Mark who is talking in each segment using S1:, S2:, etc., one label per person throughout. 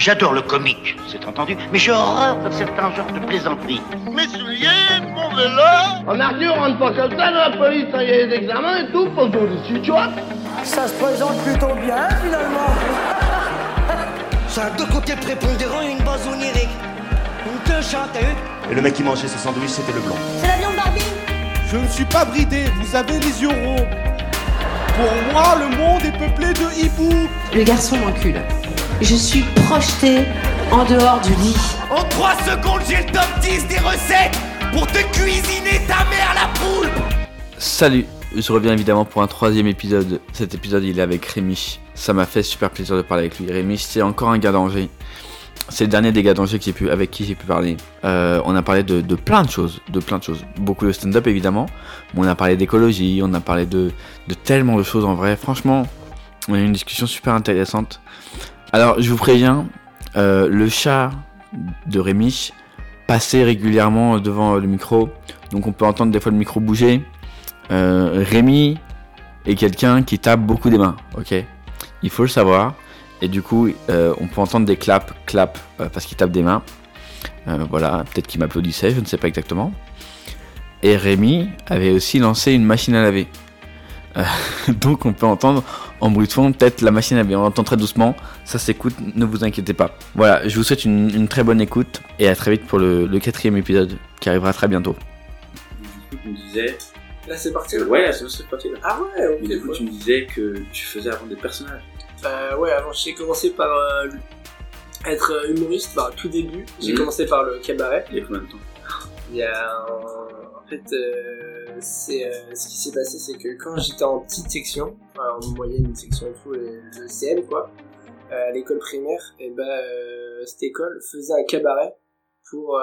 S1: J'adore le comique, c'est entendu, mais j'ai horreur de certains genres de plaisanteries.
S2: Mes souliers, mon vélo
S3: En Arthur, on rentre pas comme ça dans la police, il y a des examens et tout, pour tout dessus, tu vois
S4: Ça se présente plutôt bien, finalement.
S5: Ça a deux côtés prépondérants et une base onirique. Une queue t'as vu
S6: Et le mec qui mangeait ses sandwichs, c'était le blanc.
S7: C'est la viande Barbie
S8: Je ne suis pas bridé, vous avez les yeux ronds. Pour moi, le monde est peuplé de hiboux.
S9: Le garçon m'encule. Je suis projetée en dehors du lit.
S10: En 3 secondes, j'ai le top 10 des recettes pour te cuisiner ta mère la poule
S11: Salut, je reviens évidemment pour un troisième épisode. Cet épisode, il est avec Rémi. Ça m'a fait super plaisir de parler avec lui. Rémi, c'est encore un gars d'Angers. C'est le dernier des gars d'Angers pu, avec qui j'ai pu parler. Euh, on a parlé de, de, plein de choses, de plein de choses. Beaucoup de stand-up évidemment, mais on a parlé d'écologie, on a parlé de, de tellement de choses en vrai. Franchement, on a eu une discussion super intéressante. Alors, je vous préviens, euh, le chat de Rémi passait régulièrement devant le micro, donc on peut entendre des fois le micro bouger. Euh, Rémi est quelqu'un qui tape beaucoup des mains, ok? Il faut le savoir. Et du coup, euh, on peut entendre des claps, claps, euh, parce qu'il tape des mains. Voilà, peut-être qu'il m'applaudissait, je ne sais pas exactement. Et Rémi avait aussi lancé une machine à laver. Euh, donc on peut entendre en bruit de fond peut-être la machine à. On entend très doucement, ça s'écoute, ne vous inquiétez pas. Voilà, je vous souhaite une, une très bonne écoute et à très vite pour le, le, quatrième épisode qui arrivera très bientôt.
S12: Du coup, tu me disais.
S13: Là c'est parti
S12: Ouais, c'est parti là.
S13: Ah ouais, ok.
S12: Mais du coup, tu me disais que tu faisais avant des personnages.
S13: Euh, ouais, avant j'ai commencé par euh, être humoriste, bah, tout début. J'ai mmh. commencé par le cabaret.
S12: Il y a combien de temps?
S13: Il y a. fait, euh, c'est euh, ce qui s'est passé, c'est que quand j'étais en petite section, enfin, en moyenne, une section et tout, le CM quoi, euh, à l'école primaire, et ben cette école faisait un cabaret pour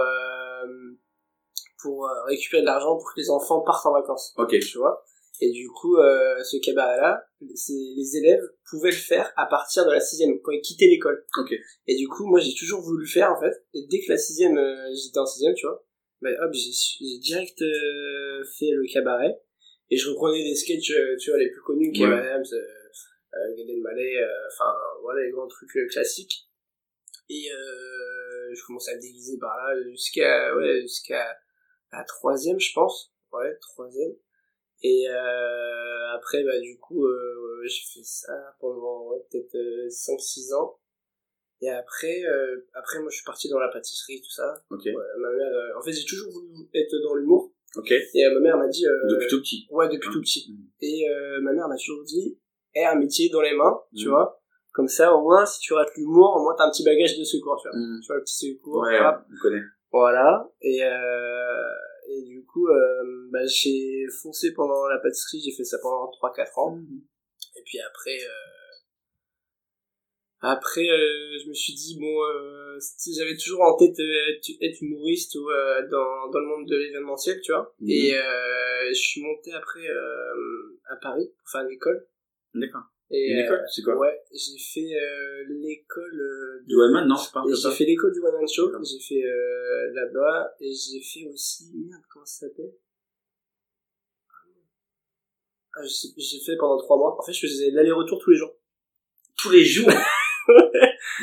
S13: pour récupérer de l'argent pour que les enfants partent en vacances.
S12: Ok.
S13: Tu vois? Et du coup, euh, ce cabaret-là, les élèves pouvaient le faire à partir de la sixième, quand ils quittaient l'école.
S12: Ok.
S13: Et du coup, moi, j'ai toujours voulu le faire, en fait. Et dès que la sixième, euh, j'étais en sixième, tu vois, bah, hop, j'ai direct euh, fait le cabaret. Et je reprenais des sketchs, tu vois, les plus connus, Kev ouais. Adams, euh, Gad Elmaleh, enfin, voilà, les grands trucs classiques. Et je commençais à me déguiser par là jusqu'à, ouais, jusqu'à la troisième, je pense. Ouais, troisième. Et euh, après, bah, du coup, euh, j'ai fait ça pendant ouais, peut-être 5-6 ans. Et après, euh, après, moi, je suis parti dans la pâtisserie, tout ça.
S12: Ok.
S13: Ouais, ma mère, en fait, j'ai toujours voulu être dans l'humour.
S12: Ok.
S13: Et ma mère m'a dit...
S12: depuis tout petit.
S13: Ouais, depuis tout petit. Mmh. Et ma mère m'a toujours dit, aie un métier dans les mains, mmh. tu vois. Comme ça, au moins, si tu rates l'humour, au moins, t'as un petit bagage de secours, tu vois.
S12: Mmh.
S13: Tu vois, le petit secours.
S12: Ouais,
S13: voilà.
S12: on connaît.
S13: Voilà. Et, euh, et du coup, euh, bah, j'ai foncé pendant la pâtisserie, j'ai fait ça pendant 3-4 ans.
S12: Mmh.
S13: Et puis après, euh, après, euh, je me suis dit, bon, euh, j'avais toujours en tête être, être humoriste ou dans, dans le monde de l'événementiel, tu vois.
S12: Mmh.
S13: Et je suis monté après à Paris pour faire une école.
S12: D'accord.
S13: Et
S12: une école, c'est quoi
S13: Ouais, j'ai fait l'école
S12: euh, du one man, non, c'est pas.
S13: J'ai fait l'école du one man show, j'ai fait euh, là-bas et j'ai fait aussi merde, comment ça s'appelle? Ah, J'ai fait pendant trois mois. En fait, je faisais l'aller-retour tous les jours.
S12: Tous les jours?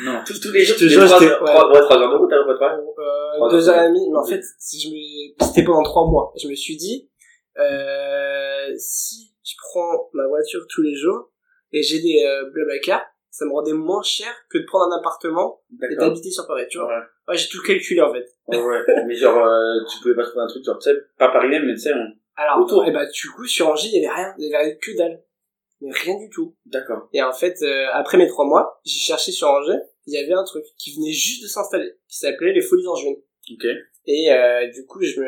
S12: Non, tous, tous les jours.
S13: Tu faisais
S12: 3, ouais. 3, 3 heures de route à peu près.
S13: Euh, deux heures et demie. Mais en fait, si je me... c'était pendant trois mois. Je me suis dit, euh, si je prends ma voiture tous les jours et j'ai des euh, blablacar, ça me rendait moins cher que de prendre un appartement et d'habiter sur Paris, tu vois.
S12: Ouais,
S13: ouais j'ai tout calculé en fait.
S12: Ouais, mais genre, euh, tu pouvais pas trouver un truc, genre, tu sais, pas Paris même, mais tu sais, on...
S13: Alors, autour. Et bah, du coup, sur Angers, il y avait rien, il y avait que dalle. Mais rien du tout.
S12: D'accord.
S13: Et en fait, euh, après mes trois mois, j'ai cherché sur Angers, il y avait un truc qui venait juste de s'installer, qui s'appelait les Folies Angevines.
S12: Ok.
S13: Et euh, du coup, je me,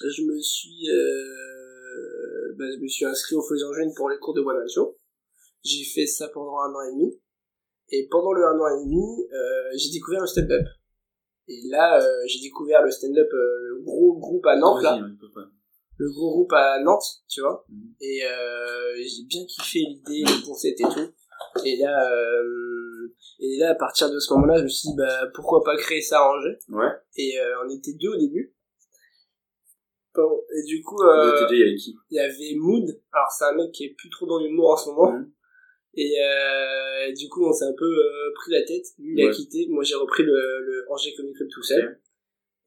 S13: je me suis, euh, bah, je me suis inscrit aux Folies Angevines pour les cours de one show. J'ai fait ça pendant un an et demi. Et pendant le un an et demi, euh, j'ai découvert le stand-up. Et là, euh, j'ai découvert le stand-up, euh, le gros groupe à Nantes, là. Le gros groupe à Nantes, tu vois.
S12: Mhm.
S13: Et j'ai bien kiffé l'idée, le concept et tout. Et là, et là, à partir de ce moment-là, je me suis dit, bah, pourquoi pas créer ça à Angers
S12: Ouais.
S13: Et on était deux au début. Bon, et du coup, euh,
S12: il y avait qui?
S13: Il y avait Mood. Alors, c'est un mec qui est plus trop dans l'humour en ce moment.
S12: Mmh.
S13: Et euh, du coup, on s'est un peu euh, pris la tête. Lui, il a quitté. Moi, j'ai repris le, le Angers Comic Club tout seul.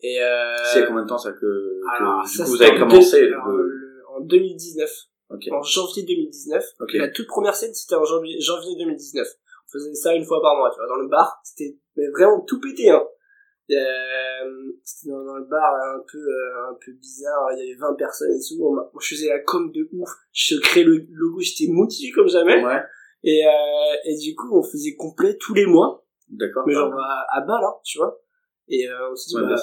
S13: Et euh,
S12: C'est combien de temps ça que, que
S13: alors,
S12: du
S13: ça,
S12: coup vous avez
S13: en
S12: commencé
S13: deux- alors,
S12: le-
S13: en 2019.
S12: Ok.
S13: En janvier 2019.
S12: Ok.
S13: La toute première scène, c'était en janvier, janvier 2019. On faisait ça une fois par mois, tu vois, dans le bar. C'était vraiment tout pété, hein. Euh, c'était dans, dans le bar un peu euh, un peu bizarre il y avait 20 personnes et tout On moi je faisais la com de ouf je créais le logo j'étais motivé comme jamais
S12: Ouais.
S13: et euh, et du coup on faisait complet tous les mois
S12: D'accord.
S13: mais genre à, à bas là tu vois et euh, on s'est dit bah,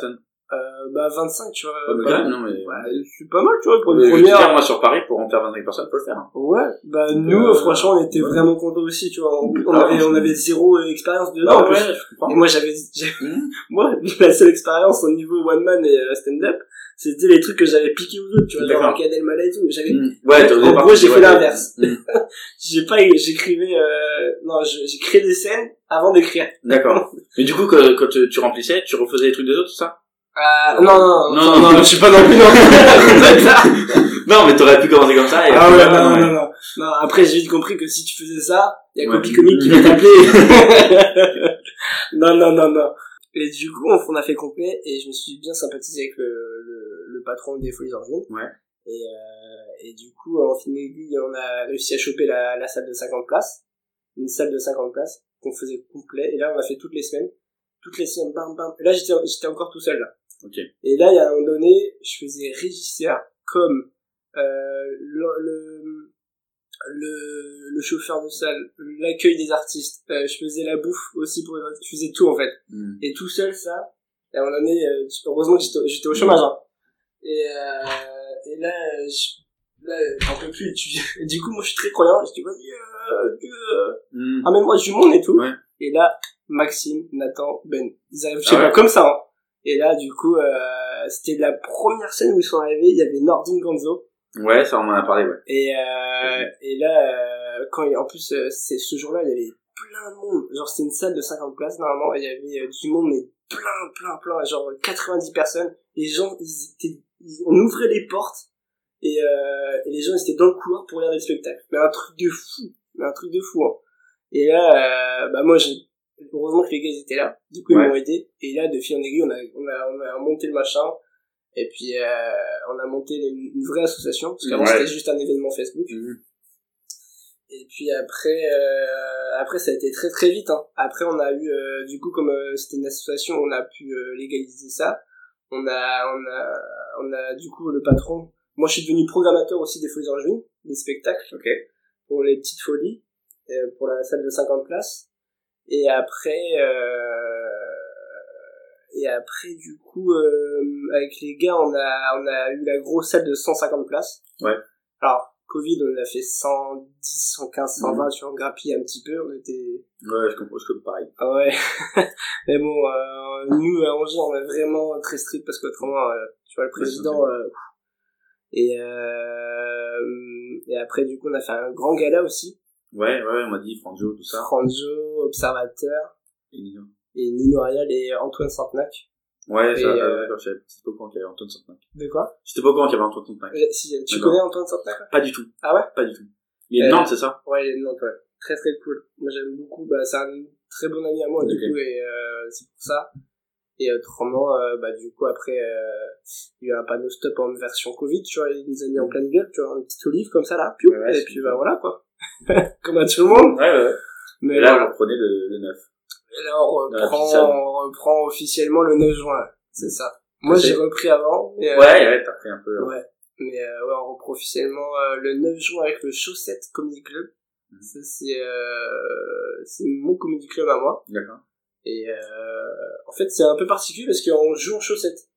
S13: euh, bah 25 tu vois
S12: Ouais, même, non, mais.
S13: ouais, c'est pas mal tu vois pour une
S12: veux dire,
S13: première
S12: moi sur Paris, pour en faire 25 personnes, faut le faire. hein.
S13: Ouais, bah nous
S12: euh,
S13: franchement on était
S12: ouais.
S13: vraiment contents aussi, tu vois. On, on
S12: Ah,
S13: avait on avait zéro expérience dedans. en
S12: ouais,
S13: plus.
S12: je comprends.
S13: Et moi j'avais
S12: Mhm.
S13: moi la seule expérience au niveau one man et euh, stand up, c'était les trucs que j'avais piqué aux autres, tu vois, genre. Gad Elmaleh et tout. J'avais
S12: Mm. Ouais,
S13: en gros, j'ai fait l'inverse.
S12: Mm.
S13: j'ai pas j'écrivais euh, non, j'ai créé des scènes avant d'écrire.
S12: D'accord. Mais du coup, quand, quand tu, tu remplissais, tu refaisais les trucs des autres, tout ça?
S13: Euh, non, non,
S12: Non,
S13: non, je suis pas non plus non.
S12: Non, mais t'aurais pu commencer comme ça et...
S13: Ah ouais,
S12: après,
S13: non, non, non, non. Après, j'ai vite compris que si tu faisais ça, il y a. Copy Comic qui va t'appeler. non, non, non, non. Et du coup, on, a fait complet et je me suis bien sympathisé avec le, le, le patron des Folies Origines.
S12: Ouais.
S13: Et, euh, et du coup, en fin d'aiguille, on a réussi à choper la, la salle de 50 places. Une salle de 50 places qu'on faisait complet. Et là, on a fait toutes les semaines. Toutes les semaines, bam, bam. Et là, j'étais, j'étais encore tout seul, là.
S12: Ok.
S13: Et là, il y a un moment donné, je faisais régisseur comme euh, le, le, le, le chauffeur de salle, l'accueil des artistes. Euh, je faisais la bouffe aussi pour les artistes. Je faisais tout, en fait.
S12: Mm.
S13: Et tout seul, ça, et à un moment donné, euh, heureusement que j'étais, au chômage. Hein. Et, euh, et là, je, là, j'en peux plus. Du coup, moi, je suis très croyant. Je dis, vas-y, euh, Dieu, euh,
S12: Mm.
S13: amène-moi du monde et tout.
S12: Ouais.
S13: Et là, Maxime, Nathan, Ben, ils arrivent, je sais
S12: Ah ouais.
S13: pas, comme ça. Hein. Et là, du coup, euh, c'était la première scène où ils sont arrivés. Il y avait Nordin Gonzo.
S12: Ouais, ça on m'en a parlé, ouais.
S13: Et, euh, et là, euh, quand il, en plus, euh, c'est ce jour-là, il y avait plein de monde. Genre, c'était une salle de 50 places, normalement, et il y avait euh, du monde, mais plein, plein, plein, genre 90 personnes. Les gens, ils étaient, ils- on ouvrait les portes, et, euh, et les gens, ils étaient dans le couloir pour regarder le spectacle. Mais un truc de fou, mais un truc de fou, hein. Et là, euh, bah moi, j'ai, heureusement que les gars, ils étaient là. Du coup, ils
S12: Ouais.
S13: m'ont aidé. Et là, de fil en aiguille, on a, on a, on a monté le machin. Et puis, euh, on a monté une, une vraie association, parce qu'avant,
S12: Ouais.
S13: c'était juste un événement Facebook. Et puis après, euh, après ça a été très très vite. Hein. Après on a eu, euh, du coup comme euh, c'était une association, on a pu euh, légaliser ça. On a, on a, on a du coup le patron. Moi je suis devenu programmateur aussi des Folies en juin, des spectacles.
S12: Ok.
S13: Pour les petites folies, euh, pour la salle de 50 places. Et après, euh, et après du coup euh, avec les gars on a, on a eu la grosse salle de 150 places.
S12: Ouais.
S13: Alors Covid, on a fait 110, 115, 120,
S12: Mhm.
S13: tu vois, on grappille un petit peu, on était...
S12: Ouais, je comprends, je comprends pareil.
S13: Ah ouais. Mais bon, euh, nous, à Angers, on est vraiment très strict parce qu'autrement, euh, tu vois, le président...
S12: Ouais,
S13: euh, et, euh, et après, du coup, on a fait un grand gala aussi.
S12: Ouais, ouais, on m'a dit Franjo, tout ça.
S13: Franjo, Observateur,
S12: Et Nino.
S13: et Nino et Antoine Santenac.
S12: Ouais,
S13: Et,
S12: ça,
S13: euh,
S12: d'accord, j'étais pas au courant qu'il y avait Antoine Santenac.
S13: De quoi?
S12: J'étais pas au courant qu'il y avait Antoine Santenac.
S13: Euh, si, Tu connais Antoine Santenac
S12: Pas du tout.
S13: Ah ouais?
S12: Pas du tout. Il est de
S13: Euh,
S12: Nantes, c'est ça?
S13: Ouais, il est de Nantes, ouais. Très très cool. Moi j'aime beaucoup, bah c'est un très bon ami à moi du coup et euh, c'est pour ça. Et autrement, euh, bah du coup après, euh, il y a un panneau stop en version Covid, tu vois, il nous a mis en pleine gueule, tu vois, une petite olive comme ça là, piou,
S12: Ouais, ouais,
S13: et puis
S12: cool.
S13: bah voilà quoi. comme à tout le monde.
S12: Ouais, ouais.
S13: Mais
S12: là,
S13: voilà.
S12: vous reprenez le, le 9.
S13: Et là on
S12: la
S13: reprend, on reprend officiellement le 9 juin, c'est ça. Moi j'ai repris avant, mais euh,
S12: Ouais, ouais, t'as pris un peu.
S13: Ouais. Mais euh, ouais, on reprend officiellement euh, le 9 juin avec le Chaussette Comedy Club.
S12: Mhm.
S13: Ça c'est euh, c'est mon comedy club à moi.
S12: D'accord.
S13: Et euh, en fait c'est un peu particulier parce qu'on joue en chaussettes.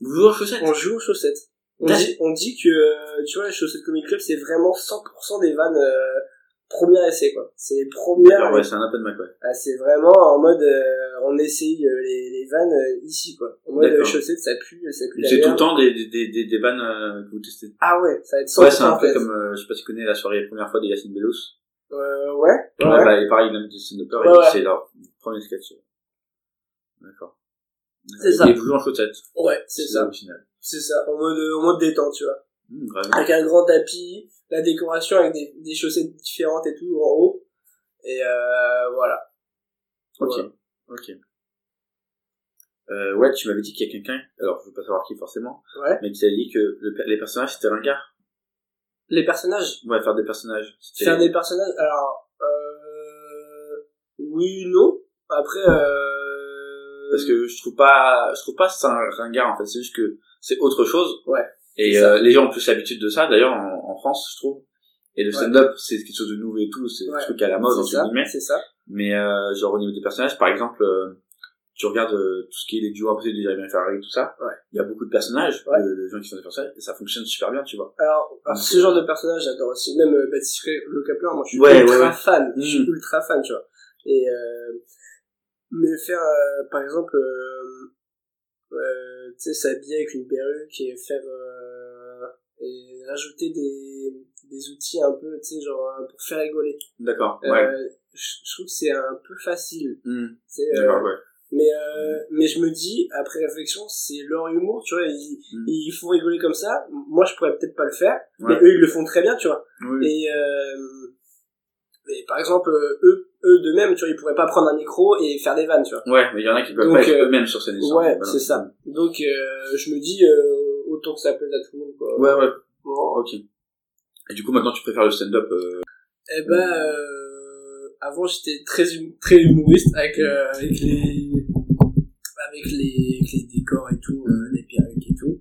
S12: Vous jouez aux chaussettes
S13: On joue en chaussettes. On dit, on dit que tu vois le Chaussette Comedy Club c'est vraiment 100% des vannes euh, premier essai quoi. C'est les premières.
S12: Ouais, c'est un open mic, ouais.
S13: Ah, c'est vraiment en mode euh, on essaye euh, les, les vannes euh, ici quoi. En mode
S12: D'accord.
S13: euh, chaussettes ça pue, ça pue
S12: C'est tout le temps des, des, des, des, vannes que vous testez.
S13: Ah ouais, ça va être 100%
S12: Ouais, c'est un peu
S13: fait.
S12: comme, euh, je sais pas si tu connais la soirée la première fois de Yacine Bellos.
S13: Euh, ouais.
S12: Ouais,
S13: ouais.
S12: bah, et pareil, il a mis des
S13: Ouais,
S12: et
S13: ouais.
S12: c'est leur premier sketch. D'accord.
S13: C'est
S12: Et
S13: ça.
S12: vous jouez en chaussettes.
S13: Ouais, c'est ça.
S12: original.
S13: C'est ça, en mode, en mode détente, tu vois.
S12: Mmh, vraiment.
S13: avec un grand tapis, la décoration avec des, des chaussettes différentes et tout en haut. Et euh, voilà.
S12: Ok,
S13: Voilà.
S12: ok. Euh, ouais, tu m'avais dit qu'il y a quelqu'un, alors je veux pas savoir qui forcément,
S13: Ouais.
S12: mais qui t'a dit que le les personnages c'était ringard.
S13: Les personnages?
S12: Ouais, faire des personnages.
S13: Faire des personnages. Alors, euh, oui, non. Après, euh,
S12: Parce que je trouve pas, je trouve pas ça un ringard en fait, c'est juste que c'est autre chose.
S13: Ouais.
S12: Et euh, les gens ont plus l'habitude de ça, d'ailleurs en, en France, je trouve. Et le
S13: Ouais.
S12: stand-up, c'est quelque chose de nouveau et tout, c'est
S13: Ouais.
S12: un truc à la mode entre
S13: ça,
S12: guillemets.
S13: c'est ça.
S12: Mais euh, genre au niveau des personnages, par exemple, euh, tu regardes euh, tout ce qui est les duos impossibles de Jeremy Ferrari, tout ça.
S13: Ouais.
S12: Il y a beaucoup de personnages, de, de gens qui font des personnages, et ça fonctionne super bien, tu vois.
S13: Alors, alors,
S12: Donc,
S13: ce genre de personnage, j'adore aussi. Même euh, Baptiste Le Caplin, moi, je suis ultra fan. Je suis
S12: Mm.
S13: ultra fan, tu vois. Et, euh, mais faire, euh, par exemple, euh, tu sais, s'habiller avec une perruque et faire, euh, et rajouter des, des outils un peu, tu sais, genre, euh, pour faire rigoler.
S12: D'accord,
S13: Euh,
S12: ouais.
S13: je, je trouve que c'est un peu facile.
S12: Hmm,
S13: tu sais, euh,
S12: D'accord, ouais.
S13: mais euh, mais je me dis après réflexion c'est leur humour tu vois ils,
S12: Mm.
S13: ils font rigoler comme ça moi je pourrais peut-être pas le faire
S12: Ouais.
S13: mais eux ils le font très bien tu vois
S12: Oui.
S13: et euh, et par exemple eux eux de même tu vois ils pourraient pas prendre un micro et faire des vannes tu vois
S12: Ouais, mais il y en a qui peuvent
S13: Donc,
S12: pas être
S13: euh,
S12: eux-mêmes sur scène. et ça,
S13: ouais
S12: voilà.
S13: c'est ça donc euh, je me dis euh, autant que ça plaise à tout le monde quoi
S12: Ouais, ouais.
S13: Bon.
S12: Ok. Et du coup, maintenant, tu préfères le stand-up euh...
S13: Eh ben, euh, avant j'étais très hum- très humoriste avec euh, avec les avec les avec les décors et tout, euh, les perruques et tout.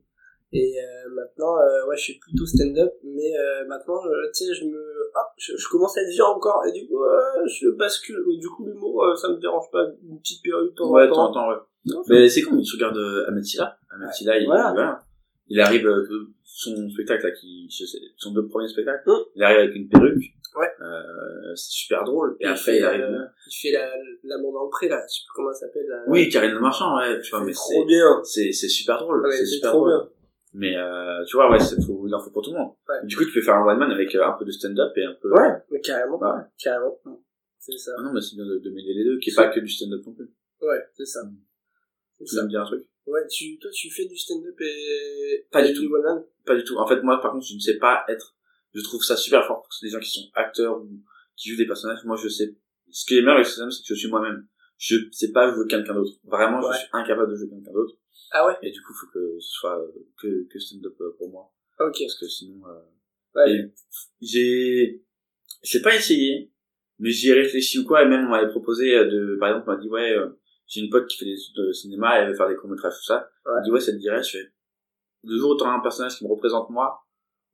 S13: Et euh, maintenant, euh, ouais, je suis plutôt stand-up, mais euh, maintenant, je- tu sais, je me, ah, je, je commence à être vieux encore, et du coup, euh, je bascule. Du coup, l'humour, euh, ça me dérange pas, une petite perruque de temps
S12: Ouais,
S13: en
S12: temps ouais.
S13: Non,
S12: Mais c'est con, tu regardes euh, Silla. Ahmed Silla, il,
S13: Voilà.
S12: voilà. il arrive, euh, son spectacle, là, qui, son deux premiers spectacles,
S13: Hum.
S12: il arrive avec une perruque.
S13: Ouais.
S12: Euh, c'est super drôle. Et
S13: il
S12: après,
S13: fait,
S12: il arrive.
S13: euh, il fait la, dans le pré, là, je sais plus comment ça s'appelle.
S12: Oui, Karine Le Marchand, ouais, tu vois, mais
S13: trop
S12: c'est,
S13: bien.
S12: c'est, c'est super drôle.
S13: Ouais,
S12: c'est super
S13: trop
S12: drôle.
S13: bien.
S12: Mais, euh, tu vois, ouais, c'est, faut, il en faut pour tout le monde.
S13: Ouais.
S12: Du coup, tu peux faire un one man avec euh, un peu de stand-up et un peu.
S13: Ouais, mais carrément.
S12: Bah ouais.
S13: Carrément. C'est ça.
S12: Ah non, mais c'est bien de, de mêler les deux, qui est pas que du stand-up non plus.
S13: Ouais, c'est ça.
S12: Mm. Tu
S13: ça.
S12: aimes bien un truc?
S13: Ouais, tu, toi, tu fais du stand-up et...
S12: Pas du tout.
S13: one man
S12: Pas du tout. En fait, moi, par contre, je ne sais pas être. Je trouve ça super fort pour les gens qui sont acteurs ou qui jouent des personnages. Moi, je sais. Ce qui est bien avec ce stand-up, c'est que je suis moi-même. Je sais pas jouer quelqu'un d'autre. Vraiment,
S13: Ouais.
S12: je suis incapable de jouer quelqu'un d'autre.
S13: Ah ouais?
S12: Et du coup, il faut que ce soit euh, que, que stand-up euh, pour moi.
S13: Ok.
S12: Parce que sinon, euh,
S13: Ouais.
S12: j'ai, j'ai pas essayé, mais j'y ai réfléchi ou quoi, et même on m'avait proposé euh, de, par exemple, on m'a dit, ouais, euh, j'ai une pote qui fait des études de cinéma, elle veut faire des courts-métrages, tout ça.
S13: Ouais.
S12: Elle dit, ouais, ça te dirait, je fais, le jour où t'auras un personnage qui me représente moi,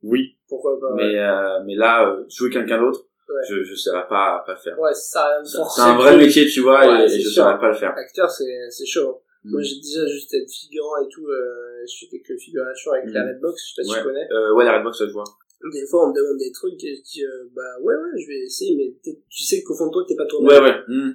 S12: oui,
S13: Pourquoi pas?
S12: mais, euh, mais là, euh, jouer quelqu'un d'autre,
S13: Ouais.
S12: je, je saurais pas, pas le faire.
S13: Ouais, ça a rien de
S12: C'est un vrai métier, tu vois,
S13: Ouais,
S12: et, et je saurais pas le faire.
S13: Acteur, c'est, c'est chaud.
S12: Mm.
S13: Moi, j'ai déjà juste être figurant et tout, euh, je fais quelques figurations avec
S12: Mm.
S13: la Redbox, je sais pas si
S12: ouais.
S13: tu connais.
S12: Euh, ouais, la Redbox, ça je vois.
S13: Des fois, on me demande des trucs et je dis, euh, bah, ouais, ouais, je vais essayer, mais tu sais qu'au fond de toi, t'es pas toi
S12: Ouais, ouais. hmm.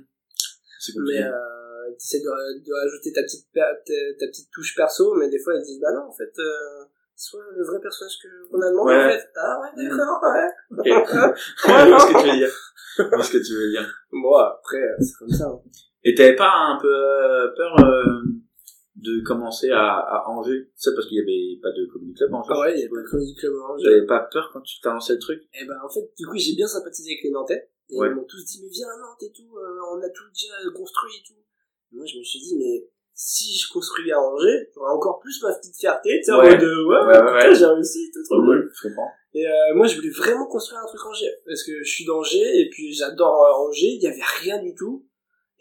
S12: C'est compliqué.
S13: Mais, euh, tu de, de rajouter ta petite, ta, ta petite touche perso, mais des fois, ils disent, bah non, en fait, euh, soit le vrai personnage qu'on a demandé,
S12: Ouais.
S13: en fait. Ah ouais, d'accord, ouais.
S12: Je vois ce que tu veux dire. Ce que tu veux dire.
S13: Bon, après, euh, c'est comme ça. hein.
S12: Et t'avais pas un peu euh, peur euh, de commencer à, à Angers? C'est parce qu'il y avait pas de comedy club à Angers
S13: Ah ouais, il y a pas de Comedy Club Orange.
S12: T'avais pas peur quand tu t'as lancé le truc?
S13: Et ben en fait, du coup, j'ai bien sympathisé avec les Nantais. Et
S12: Ouais.
S13: ils m'ont tous dit, mais viens à Nantes et tout, euh, on a tout déjà construit et tout. Et moi, je me suis dit, mais si je construis à Angers, j'aurais encore plus ma petite fierté, tu sais, en
S12: Ouais.
S13: mode, euh, ouais,
S12: Ouais, ouais, ouais.
S13: j'ai réussi, tout trop cool.
S12: Je comprends.
S13: Et euh, moi, je voulais vraiment construire un truc Angers. Parce que je suis d'Angers, et puis j'adore euh, Angers, il y avait rien du tout.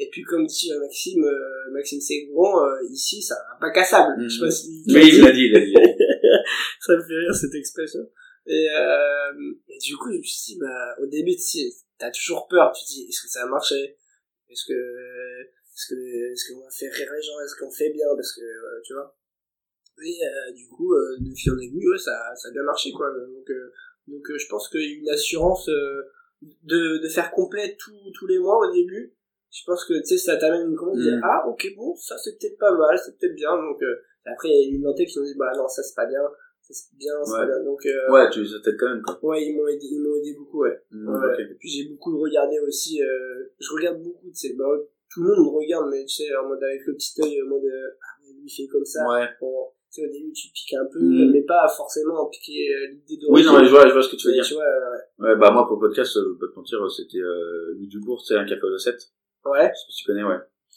S13: Et puis, comme dit euh, Maxime, euh, Maxime Ségron, euh, ici, ça un bac à sable.
S12: Mhm.
S13: Je sais pas si...
S12: Mais il l'a dit, il l'a dit.
S13: ça me fait rire cette expression. Et, euh, et du coup, je me suis dit, bah, au début, tu sais, t'as toujours peur. Tu te dis, est-ce que ça va marcher Est-ce que, est-ce que, est-ce qu'on va faire rire les gens? Est-ce qu'on fait bien? Parce que, euh, tu vois. Et euh, du coup, euh, de fil en aiguille, ouais, ça, ça a bien marché, quoi. Donc, euh, donc je pense qu'il y a une assurance euh, de, de faire complet tout, tous les mois au début. Je pense que, tu sais, ça t'amène une commande,
S12: Mm.
S13: mm. ah, ok, bon, ça c'est peut-être pas mal, c'est peut-être bien. Donc, euh, après, il y a les Nantais qui ont dit, bah non, ça c'est pas bien, ça c'est bien, c'est
S12: Ouais.
S13: pas bien. Donc, euh,
S12: Ouais, tu les as peut-être quand même, quoi.
S13: Ouais, ils m'ont aidé, ils m'ont aidé beaucoup, ouais.
S12: Hmm,
S13: Ouais.
S12: ok.
S13: Et puis j'ai beaucoup regardé aussi, euh, je regarde beaucoup, tu sais, bah, tout le monde regarde, mais tu sais, en mode avec le petit œil, en mode, euh, ah, lui il fait comme ça.
S12: Ouais.
S13: Bon, tu sais, au début, tu piques un peu,
S12: Mhm.
S13: mais pas forcément piquer euh, l'idée de
S12: Oui, non, mais je vois, je vois ce que tu veux
S13: Mais
S12: dire.
S13: Tu vois, ouais.
S12: Ouais, bah moi pour le podcast, euh, pas te mentir, c'était euh, Louis Dubourg, c'est un café au 7.
S13: Ouais.
S12: Parce que tu connais, ouais.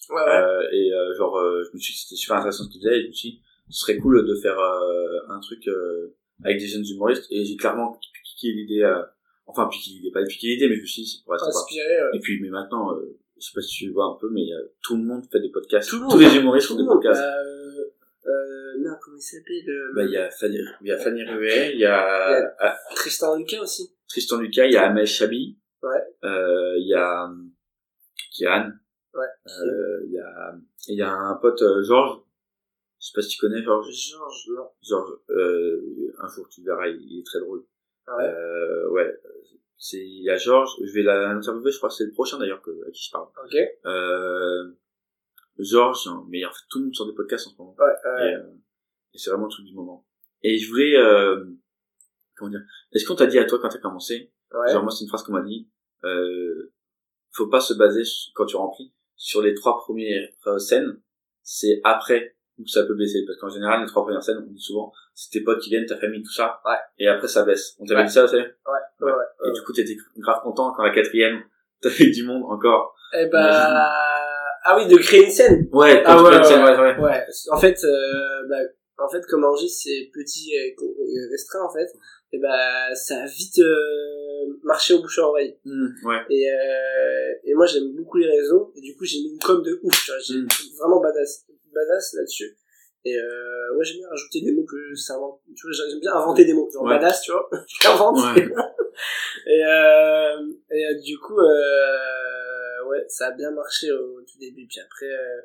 S13: Ouais, ouais.
S12: Euh, et euh, genre, euh, je me suis dit que c'était super intéressant ce qu'il faisait, et je me suis dit, ce serait cool de faire euh, un truc euh, avec des jeunes humoristes, et j'ai clairement piqué l'idée, euh, enfin piqué l'idée, pas piqué l'idée, mais je me suis dit, être sympa.
S13: Inspiré, ouais.
S12: Et puis, mais maintenant, euh, je sais pas si tu vois un peu, mais tout le monde fait des podcasts.
S13: Tout
S12: Tous les humoristes font des podcasts.
S13: Bah, euh, merde, comment il s'appelle
S12: Bah, il y a Fanny, il y a Fanny Ruet, il y a,
S13: Il y a-
S12: ah,
S13: Tristan Lucas aussi.
S12: Tristan Lucas, il y a Amel Chabi,
S13: Ouais.
S12: euh, il y a Kiran,
S13: Ouais.
S12: euh, il y a, il y a un pote, euh, Georges, je sais pas si tu connais Georges.
S13: Georges, non.
S12: Georges, euh, un jour tu verras, il, il est très drôle.
S13: Ouais.
S12: Euh, ouais. C'est, il y a Georges, je vais l'interviewer, je crois que c'est le prochain d'ailleurs que, à qui je parle.
S13: Ok.
S12: Euh, Georges, mais en fait tout le monde sort des podcasts en ce moment.
S13: Ouais, ouais.
S12: Et, euh, et c'est vraiment le truc du moment. Et je voulais, euh, comment dire, est-ce qu'on t'a dit à toi quand t'as commencé,
S13: Ouais.
S12: genre moi c'est une phrase qu'on m'a dit, euh, faut pas se baser quand tu remplis sur les trois premières euh, scènes, c'est après où ça peut baisser, parce qu'en général les trois premières scènes, on dit souvent, c'est tes potes qui viennent, ta famille, tout ça,
S13: Ouais.
S12: et après ça baisse. On t'avait
S13: Ouais.
S12: dit ça, c'est?
S13: Ouais, ouais, ouais.
S12: Et du coup t'étais grave content quand la quatrième, t'avais du monde encore.
S13: Eh bah, ah oui, de créer une scène.
S12: Ouais, quand
S13: Ah ouais,
S12: une scène,
S13: ouais,
S12: ouais.
S13: En fait, euh, bah, en fait, comme Angers, c'est petit et restreint, en fait, et bah, ça a vite euh, marché au bouche à oreille.
S12: Hmm, ouais.
S13: Et, euh, et moi, j'aime beaucoup les réseaux, et du coup, j'ai mis une com de ouf, tu vois, j'ai
S12: Mm.
S13: vraiment badass, badass là-dessus. Et euh, ouais, j'aime bien rajouter des mots que ça invente. Tu vois, j'aime bien inventer des mots, genre
S12: Ouais.
S13: badass, tu vois, j'invente.
S12: Ouais.
S13: et euh, et euh, du coup, euh, ouais, ça a bien marché au, tout début. Puis après, euh,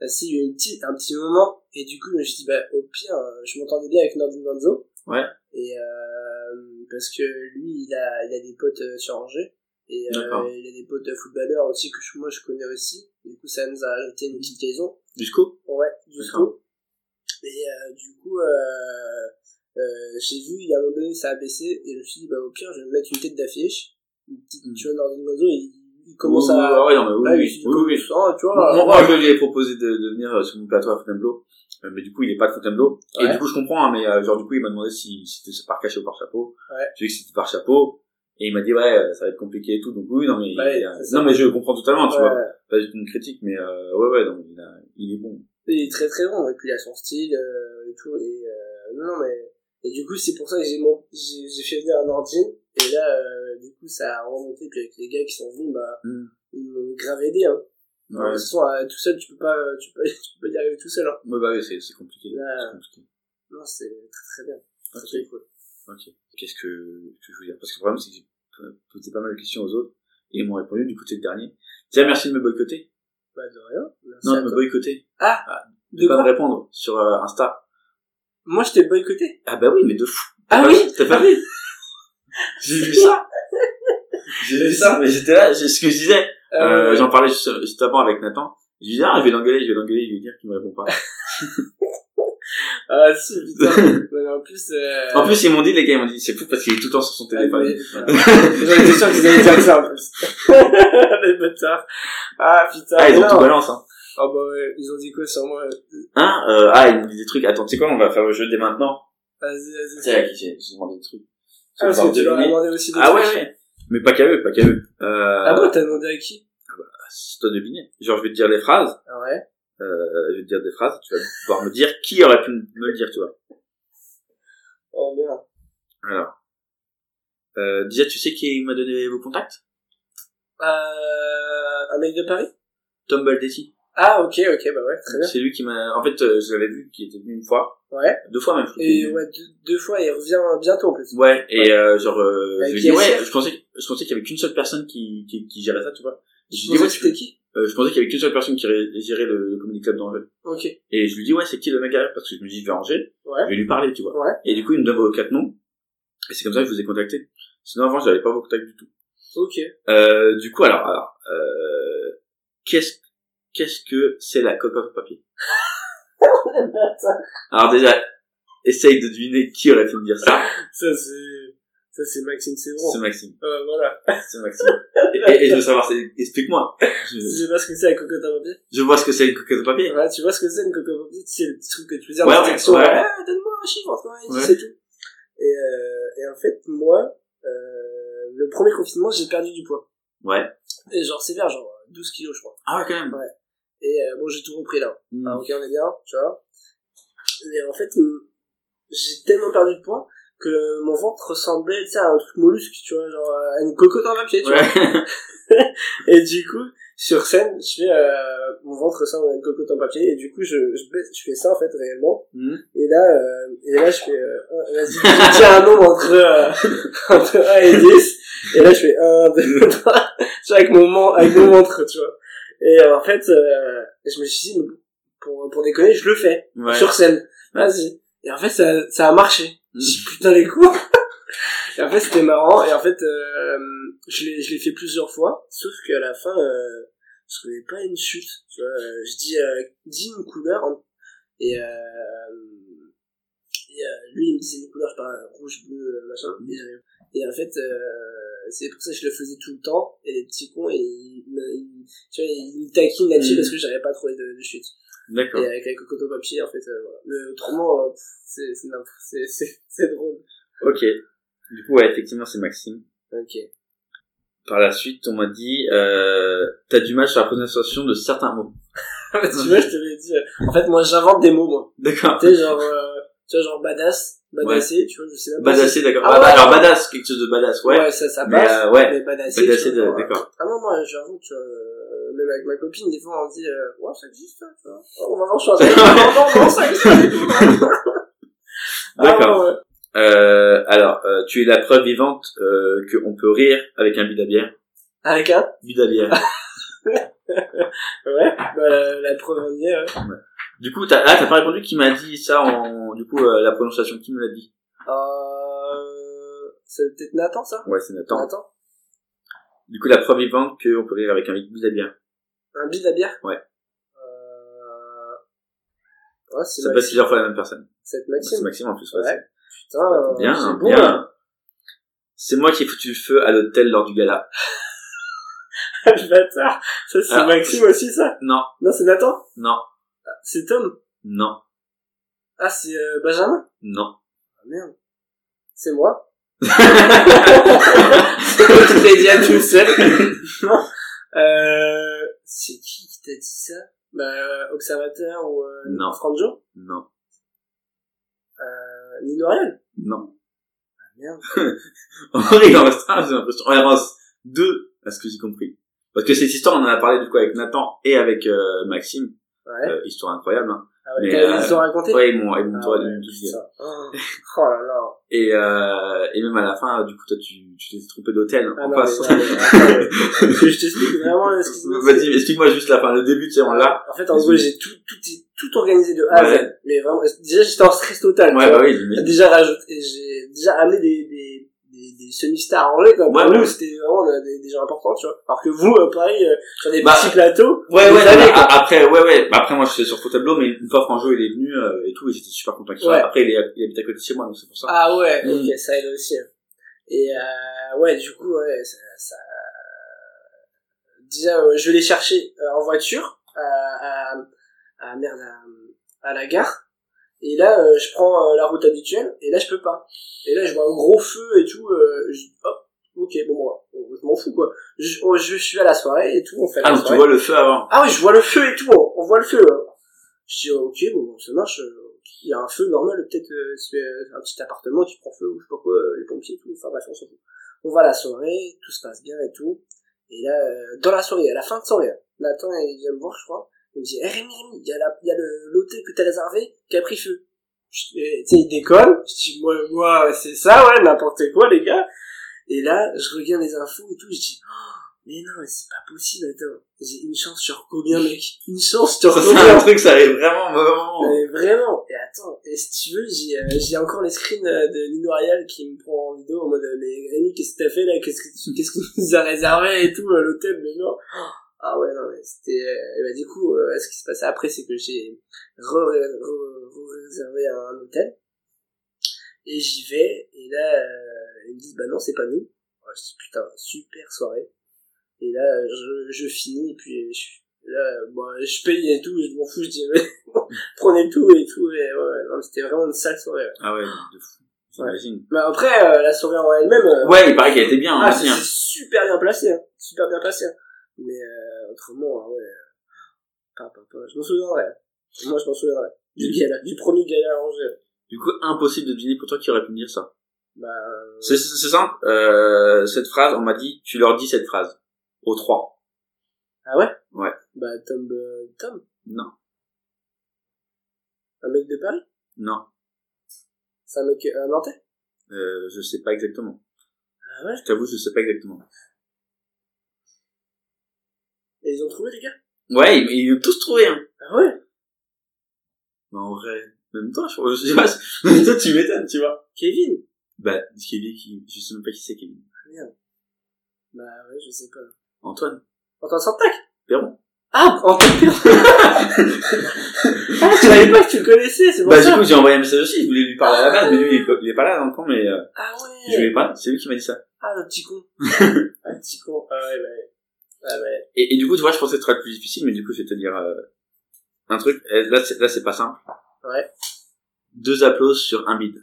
S13: bah, si, il y a eu une petite, un petit moment, et du coup, je me suis dit, bah, au pire, euh, je m'entendais bien avec Nordin Gonzo.
S12: Ouais.
S13: Et euh, parce que lui, il a, il a des potes euh, sur Angers. Et euh, il a des potes de footballeurs aussi que je- moi je connais aussi. Du coup, ça nous a ajouté une petite liaison.
S12: Jusqu'au?
S13: Ouais, jusqu'au. Et euh, du coup, euh, euh, j'ai vu, il y a un moment donné, ça a baissé. Et je me suis dit, bah, au pire, je vais me mettre une tête d'affiche. Une petite, tu vois, Nordin Gonzo, il, il commence à...
S12: oui, oui, non, mais oui,
S13: Ah,
S12: oui, oui,
S13: tu vois,
S12: Moi, je lui ai proposé de, de venir sur mon plateau à Fontainebleau, euh, mais du coup, il est pas de Fontainebleau. Et
S13: Ouais.
S12: du coup, je comprends, hein, mais euh, genre, du coup, il m'a demandé si c'était par caché ou par chapeau.
S13: Ouais.
S12: J'ai dit que c'était par chapeau. Et il m'a dit, ouais, ça va être compliqué et tout. Donc oui, non, mais,
S13: Ouais,
S12: il non, mais je comprends totalement, tu
S13: Ouais.
S12: vois. Pas du tout une critique, mais euh, ouais, ouais, non, il, a, il est bon.
S13: Il est très très bon, et puis il a son style euh, et tout, et euh, non, non, mais... Et du coup, c'est pour ça que j'ai mon... j'ai j'ai fait venir un ordi, et là, euh, du coup, ça a remonté, puis avec les gars qui sont venus, bah,
S12: Mm.
S13: ils m'ont grave aidé, hein.
S12: Ouais.
S13: De toute façon, euh, tout seul, tu peux pas, tu peux, tu peux pas y arriver tout seul, hein.
S12: Ouais, bah oui, c'est, c'est compliqué.
S13: Là,
S12: C'est compliqué.
S13: non, c'est très très bien.
S12: Ok.
S13: C'est cool.
S12: Ok. Qu'est-ce que, que je veux dire? Parce que le problème, c'est que j'ai posé pas mal de questions aux autres, et ils m'ont répondu, du coup, c'est le dernier. Tiens, merci de me boycotter.
S13: Bah, de rien. Merci
S12: Non, de me
S13: toi.
S12: boycotter.
S13: Ah!
S12: De
S13: De
S12: pas me répondre sur euh, Insta.
S13: Moi, je t'ai boycotté.
S12: Ah bah oui, mais de fou.
S13: Ah oui?
S12: T'as pas vu? J'ai vu ça. J'ai vu ça, mais j'étais là, j'ai- ce que je disais. Euh, J'en parlais juste, juste avant avec Nathan. Je lui disais, ah, je vais l'engueuler, je vais l'engueuler, je vais lui dire qu'il me répond pas.
S13: Ah, si, putain. Mais en plus, euh...
S12: En plus, ils m'ont dit, les gars, ils m'ont dit, c'est fou parce qu'il est tout le temps sur son
S13: Ah,
S12: téléphone.
S13: mais, voilà. J'en étais sûr qu'ils allaient dire ça, en plus. Les bâtards. Ah, putain.
S12: Ah, ils ont
S13: non.
S12: tout balance, hein.
S13: Ah, bah ouais, ils ont dit quoi sur moi?
S12: Hein euh, Ah, ils m'ont dit des trucs. Attends, tu sais quoi, on va faire le jeu dès maintenant.
S13: Vas-y, vas-y.
S12: Tu sais, à qui j'ai demandé des trucs.
S13: Ah, parce que tu leur as demandé aussi des
S12: Ah ouais,
S13: trucs.
S12: ouais. Mais pas qu'à eux, pas qu'à eux. Euh,
S13: Ah bon, t'as demandé à qui?
S12: c'est toi de deviner. Genre, je vais te dire les phrases.
S13: Ah ouais.
S12: Euh, je vais te dire des phrases. Tu vas pouvoir me dire qui aurait pu me le dire, tu vois.
S13: Oh merde.
S12: Alors. Euh, déjà, tu sais qui m'a donné vos contacts?
S13: Euh, un mec de Paris?
S12: Tom Baldetti.
S13: Ah, ok, ok, bah ouais, très bien.
S12: C'est lui qui m'a... En fait, euh, je l'avais vu, qui était venu une fois.
S13: Ouais.
S12: Deux fois même, je crois.
S13: Et ouais, deux, deux fois, il revient bientôt en plus.
S12: Ouais, et euh, genre, euh, je lui ai dit, ouais, je pensais, je pensais qu'il y avait qu'une seule personne qui, qui, qui gérait ça, tu vois. Et je lui
S13: pensais
S12: ouais,
S13: c'était qui?
S12: euh, je pensais qu'il y avait qu'une seule personne qui gérait le, le comedy club d'Angers.
S13: Ok.
S12: Et je lui dis, ouais, c'est qui le mec derrière? Parce que je me dis, je vais à Angers,
S13: Ouais.
S12: je vais lui parler, tu vois.
S13: Ouais.
S12: Et du coup, il me donne vos quatre noms. Et c'est comme ça que je vous ai contacté. Sinon, avant, je n'avais pas vos contacts du tout.
S13: Ok.
S12: Euh, du coup, alors, alors, euh, qu'est-ce, qu'est-ce que c'est la cocotte au papier? Alors déjà, essaye de deviner qui aurait pu me dire ça.
S13: Ça, c'est, ça, c'est Maxime Sévron.
S12: C'est Maxime.
S13: Euh, voilà.
S12: C'est Maxime. et, et je veux savoir, c'est- explique-moi. Je,
S13: sais pas ce que c'est un cocotte à papier?
S12: Je vois ce que c'est une coquette de papier.
S13: Ouais, tu vois ce que c'est une cocotte à papier? C'est le petit truc que tu faisais en
S12: Ouais, ouais, ouais.
S13: Ouais, donne-moi un chiffre 1 et 10
S12: Ouais.
S13: et tout. Et, euh, et en fait, moi, euh, le premier confinement, j'ai perdu du poids.
S12: Ouais.
S13: Et genre sévère, genre 12 kilos, je crois.
S12: Ah ouais, quand même.
S13: Ouais. Et euh, bon, j'ai tout repris là.
S12: Mm.
S13: Ah, ok, on est bien, tu vois. Et en fait, j'ai tellement perdu de poids que mon ventre ressemblait, tu sais, à un truc mollusque, tu vois, genre à une cocotte en papier, tu vois.
S12: Ouais.
S13: Et du coup, sur scène, je fais, euh, mon ventre ressemble à une cocotte en papier, et du coup, je, je, baisse- je fais ça, en fait, réellement.
S12: Mm.
S13: Et là, euh, et là, je fais, euh, vas-y, je tiens un nombre entre, euh, entre 1 et 10. Et là, je fais 1, 2, 3, tu vois, avec mon, men- avec mon ventre, tu vois. Et euh, en fait, euh, je me suis dit, pour, pour déconner, je le fais.
S12: Ouais.
S13: Sur scène. Vas-y. Et en fait, ça, ça a marché. J'ai putain, les coups. et en fait, c'était marrant. Et en fait, euh, je l'ai, je l'ai fait plusieurs fois. Sauf qu'à la fin, euh, je trouvais pas une chute. Tu vois, Euh, je dis, euh, dis une couleur. Et, euh, et euh, lui, il me disait une couleur, pas, rouge, bleu, euh, machin. Et, et en fait, euh, c'est pour ça que je le faisais tout le temps. Et les petits cons, ils, me- ils- tu vois, ils me taquinent là-dessus
S12: Mhm.
S13: parce que j'avais pas trouvé de, de chute.
S12: D'accord.
S13: Et avec un cocotte au papier, en fait, euh, voilà. Mais autrement, euh, pff, c'est, c'est, c'est, c'est, c'est drôle.
S12: Ok. Du coup, ouais, effectivement, c'est Maxime.
S13: Ok.
S12: Par la suite, on m'a dit, euh, t'as du mal sur la prononciation de certains mots.
S13: tu vois, je te l'ai dit. euh, En fait, moi, j'invente des mots, moi.
S12: D'accord.
S13: Tu sais, genre, euh, tu vois, genre badass, badassé, tu vois, je sais même pas.
S12: Badassé,
S13: si-
S12: d'accord.
S13: Ah
S12: Ah, bah,
S13: ouais,
S12: alors,
S13: ouais.
S12: badass, quelque chose de badass, ouais.
S13: Ouais, ça, ça
S12: Mais,
S13: passe.
S12: euh, ouais.
S13: Mais badassé, vois,
S12: d'accord.
S13: Ah non, moi, j'avoue, tu vois, euh, même avec ma copine, des fois, on dit, euh, ouais, ça existe, ça, tu vois. Oh, on va voir sur non, non, non, ça existe.
S12: D'accord.
S13: ouais.
S12: Euh, alors, euh, tu es la preuve vivante euh, qu'on peut rire avec un bidabière.
S13: Avec un?
S12: Bidabière.
S13: Ouais, bah, la, la première, ouais.
S12: du coup, t'as, ah, t'as pas répondu qui m'a dit ça en, du coup, euh, la prononciation, qui me l'a dit?
S13: Euh, c'est peut-être Nathan, ça?
S12: Ouais, c'est Nathan.
S13: Nathan?
S12: Du coup, la preuve vivante qu'on peut rire avec un bidabière.
S13: Un bide à bière?
S12: Ouais.
S13: Euh... Ouais, c'est
S12: Ça peut être
S13: Maxime.
S12: plusieurs fois la même personne.
S13: C'est
S12: C'est
S13: Maxime.
S12: Maxime en plus, ouais.
S13: Putain, euh,
S12: Bien,
S13: c'est bon,
S12: bien.
S13: là.
S12: C'est moi qui ai foutu le feu à l'hôtel lors du gala.
S13: le bâtard. Ça, c'est
S12: Alors,
S13: Maxime aussi, ça?
S12: Non,
S13: Non, c'est Nathan?
S12: non,
S13: C'est Tom?
S12: non,
S13: Ah, c'est euh, Benjamin?
S12: non.
S13: Ah, merde. C'est moi? qui l'ai dit à tout seul. non. Euh, c'est qui qui t'a dit ça? Bah, Observateur ou, euh,
S12: Non.
S13: Franjo?
S12: Non,
S13: Euh, Nino Ariel?
S12: non.
S13: Ah, merde.
S12: En vrai, il en reste un, j'ai l'impression. En reste deux, à ce que j'ai compris. Parce que cette histoire, on en a parlé du coup avec Nathan et avec euh, Maxime.
S13: Ouais.
S12: Euh, histoire incroyable, hein.
S13: Ah ouais,
S12: mais, euh,
S13: ils ont raconté?
S12: Ouais, ils m'ont, ils m'ont
S13: Ah ouais,
S12: tout dit.
S13: putain. Oh. oh là là.
S12: Et, euh, et même à la fin, du coup, toi, tu, tu t'es trompé d'hôtel. hein,
S13: Ah
S12: en
S13: non,
S12: face.
S13: mais, attends, mais, je t'explique vraiment passe.
S12: Vas-y, explique-moi juste la fin. Le début, tu sais, on l'a.
S13: En fait, en gros, j'ai tout, tout, tout organisé de A à Z. Mais vraiment, déjà, j'étais en stress total.
S12: Ouais, bah oui,
S13: déjà rajouté, j'ai déjà amené des, des, des, des semi-stars vrai, quoi. Pour
S12: Ouais,
S13: nous, c'était vraiment des, des gens importants, tu vois. Alors que vous, euh, pareil, euh, sur des
S12: Bah,
S13: petits plateaux.
S12: Ouais, ouais,
S13: quoi.
S12: après, ouais, ouais. Bah, après, moi, je suis sur Fontainebleau, mais une fois Franjo, il est venu, euh, et tout, et j'étais super content qu'il soit
S13: Ouais.
S12: là. Après, il, est, il habite à côté de chez moi, donc c'est pour ça.
S13: Ah ouais,
S12: Mm.
S13: ok, ça aide aussi. hein. Et euh, ouais, du coup, ouais, ça... ça... Déjà, je vais les chercher en voiture à, à, à, merde, à, à la gare. Et là, euh, je prends euh, la route habituelle, et là, je peux pas. Et là, je vois un gros feu et tout. Euh, je, hop, ok, bon, moi, je m'en fous, quoi. Je, oh, je suis à la soirée et tout, on fait
S12: Ah,
S13: la
S12: donc tu
S13: soirée.
S12: vois le feu avant.
S13: Ah oui, je vois le feu et tout, on, on voit le feu. hein. Je dis, ok, bon, ça marche. euh, Il y a un feu normal, peut-être euh, c'est euh, un petit appartement qui prend feu ou je sais pas quoi, euh, les pompiers et tout. Enfin bref, on s'en fout. On va à la soirée, tout se passe bien et tout. Et là, euh, dans la soirée, à la fin de soirée, Nathan il vient me voir, je crois. Il me dit, eh Rémi, Rémi, il y a, la- il y a le- l'hôtel que t'as réservé qui a pris feu. Je- et, Tu sais, il déconne. Je dis, moi, moi, c'est ça, ouais, n'importe quoi, les gars. Et là, je regarde les infos et tout, je dis, oh, mais non, mais c'est pas possible, attends. J'ai une chance sur combien, mec? Une chance sur
S12: Ça, c'est
S13: combien?
S12: un truc, ça arrive vraiment, vraiment.
S13: mais vraiment, et attends, et si tu veux, j'ai, euh, j'ai encore les screens euh, de Nino Ariel qui me prend en vidéo en mode, euh, mais Rémi, qu'est-ce que t'as fait là? Qu'est-ce que qu'est-ce que tu nous as réservé et tout, euh, l'hôtel, mais non. Ah ouais, non, mais c'était, euh, et bah, du coup, euh, ce qui s'est passé après, c'est que j'ai re-réservé un hôtel. Et j'y vais, et là, euh, ils me disent, bah non, c'est pas nous. Ouais, je dis, putain, super soirée. Et là, je, je finis, et puis je, là, bon, je paye et tout, je m'en fous, je dis, mais, prenez tout et tout, et ouais, non, c'était vraiment une sale soirée. ouais.
S12: Ah ouais, de fou. J'imagine.
S13: Mais après, euh, la soirée en elle-même, euh,
S12: Ouais, il paraît qu'elle était bien, hein,
S13: ah,
S12: aussi,
S13: c'est
S12: hein.
S13: super bien placé, hein, super bien placé. hein. Mais euh, autrement, ah ouais, pas, pas, pas, je m'en souviendrai. Moi, je m'en souviendrai. Du gala, du premier gala arrangé.
S12: Du coup, impossible de deviner pour toi qui aurait pu me dire ça.
S13: Bah, euh,
S12: C'est c'est simple, euh, cette phrase, on m'a dit, tu leur dis cette phrase. Aux trois.
S13: ah ouais?
S12: Ouais.
S13: Bah, Tom, euh, Tom,
S12: Non.
S13: un mec de Paris?
S12: Non.
S13: C'est un mec, un Nantais?
S12: Euh, je sais pas exactement.
S13: Ah ouais?
S12: Je t'avoue, je sais pas exactement.
S13: Et ils ont trouvé, les gars?
S12: Ouais, ils, ils ont tous trouvé, hein.
S13: Ah ouais?
S12: Mais en vrai, même toi, je, je sais pas, toi, tu m'étonnes, tu vois.
S13: Kevin?
S12: Bah, Kevin, qui, je sais même pas qui c'est, Kevin.
S13: Ah, Merde. Bah ouais, je sais pas.
S12: Antoine.
S13: Antoine Santac?
S12: Perron.
S13: Ah, Antoine Perron. ah, tu savais pas que tu le connaissais, c'est pour
S12: Bah,
S13: ça.
S12: du coup, j'ai envoyé un message aussi, je voulais lui parler à la base, mais lui, il est, pas là dans le camp, mais euh,
S13: Ah
S12: je
S13: ouais.
S12: lui ai pas, c'est lui qui m'a dit ça.
S13: Ah, le petit con. ah, le petit con. Ah ouais, ouais. Ah ouais.
S12: Et, et du coup, tu vois, je pensais que ce serait le plus difficile, mais du coup, je vais te dire euh, un truc. Là, c'est, là, c'est pas simple.
S13: Ouais.
S12: Deux applauses sur un bide.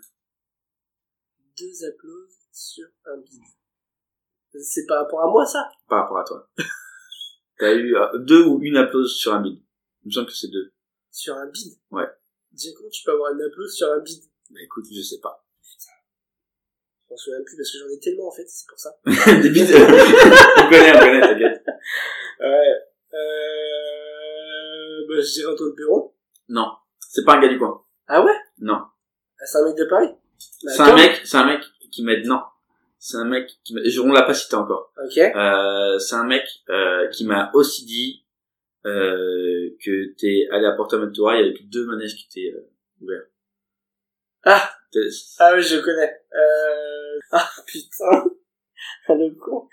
S13: Deux applauses sur un bide. C'est par rapport à moi, ça?
S12: Par rapport à toi. T'as eu euh, deux ou une applause sur un bide. Il me semble que c'est deux.
S13: Sur un bide?
S12: Ouais.
S13: Dis comment tu peux avoir une applause sur un bide?
S12: Bah écoute, je sais pas.
S13: Je m'en souviens plus parce que j'en ai tellement en fait, c'est pour ça.
S12: Des bides. on connaît, on connaît, t'inquiète.
S13: Ouais. Euh... Bah, je dirais Antoine Perron.
S12: Non. C'est pas un gars du coin.
S13: Ah ouais?
S12: Non.
S13: Ah, C'est un mec de Paris? Bah,
S12: C'est un mec, c'est un mec qui m'aide, non. C'est un mec qui m'a, je- on l'a pas cité encore.
S13: Ok.
S12: Euh, c'est un mec, euh, qui m'a aussi dit, euh, que t'es allé à Porto Ventura, il y avait que deux manèges qui étaient, euh, ouverts.
S13: Ah! Ah oui, je connais. Euh... Ah, putain. Ah, le con.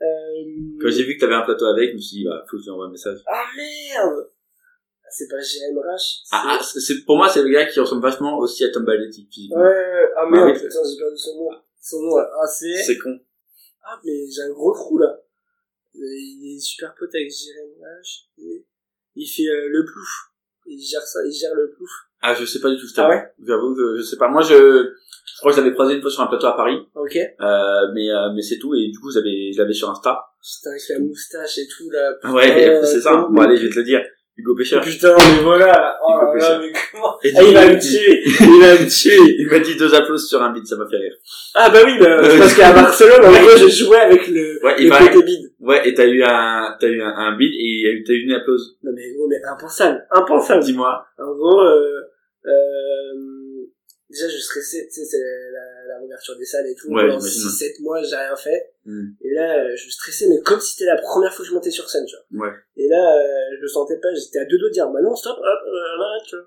S13: Euh...
S12: Quand j'ai vu que t'avais un plateau avec, je me suis dit, bah, faut que je lui envoie un message.
S13: Ah, merde! Ah, C'est pas JM Rash.
S12: Ah, ah, c'est, pour moi, c'est le gars qui ressemble vachement aussi à Tom Balletti, physiquement.
S13: Ouais, ah
S12: Bah
S13: merde,
S12: oui.
S13: putain, j'ai perdu son nom. Son nom, là. ah, c'est...
S12: C'est con.
S13: Ah, mais j'ai un gros trou, là. Euh, Il est super pote avec Jérém Rash. et Il fait euh, le plouf. Il gère ça, il gère le plouf.
S12: Ah, je sais pas du tout, je
S13: Ah ouais?
S12: J'avoue je sais pas. Moi, je, je crois que je l'avais croisé une fois sur un plateau à Paris,
S13: Ok.
S12: euh, mais, euh, mais c'est tout, et du coup, j'avais, je l'avais sur Insta.
S13: Putain, avec la moustache et tout, là.
S12: Ouais, c'est ça. Bon, allez, je vais te le dire. Hugo Pêcheur.
S13: Putain, mais voilà. Oh
S12: Hugo
S13: là mais comment...
S12: Et
S13: Ah, il va
S12: il
S13: me tuer. Il va me tuer.
S12: Il m'a dit deux applauses sur un beat, ça m'a fait rire.
S13: Ah bah oui, bah, parce qu'à Barcelone, en gros, j'ai joué avec le,
S12: Ouais,
S13: le côté bide.
S12: Ouais, et t'as eu un, t'as eu un, un beat et t'as eu une applause.
S13: Non mais gros, mais impensable, impensable.
S12: Dis-moi.
S13: En gros, euh, euh, déjà je stressais, tu sais, c'est la, la réouverture des salles et tout.
S12: Ouais,
S13: Pendant
S12: j'imagine.
S13: 6-7 mois, j'ai rien fait.
S12: Hmm.
S13: Et là, euh, je stressais, mais comme si c'était la première fois que je montais sur scène, tu vois.
S12: Ouais.
S13: Et là, euh, je le sentais pas, j'étais à deux doigts de dire, bah non, stop, hop, euh, arrête, tu vois.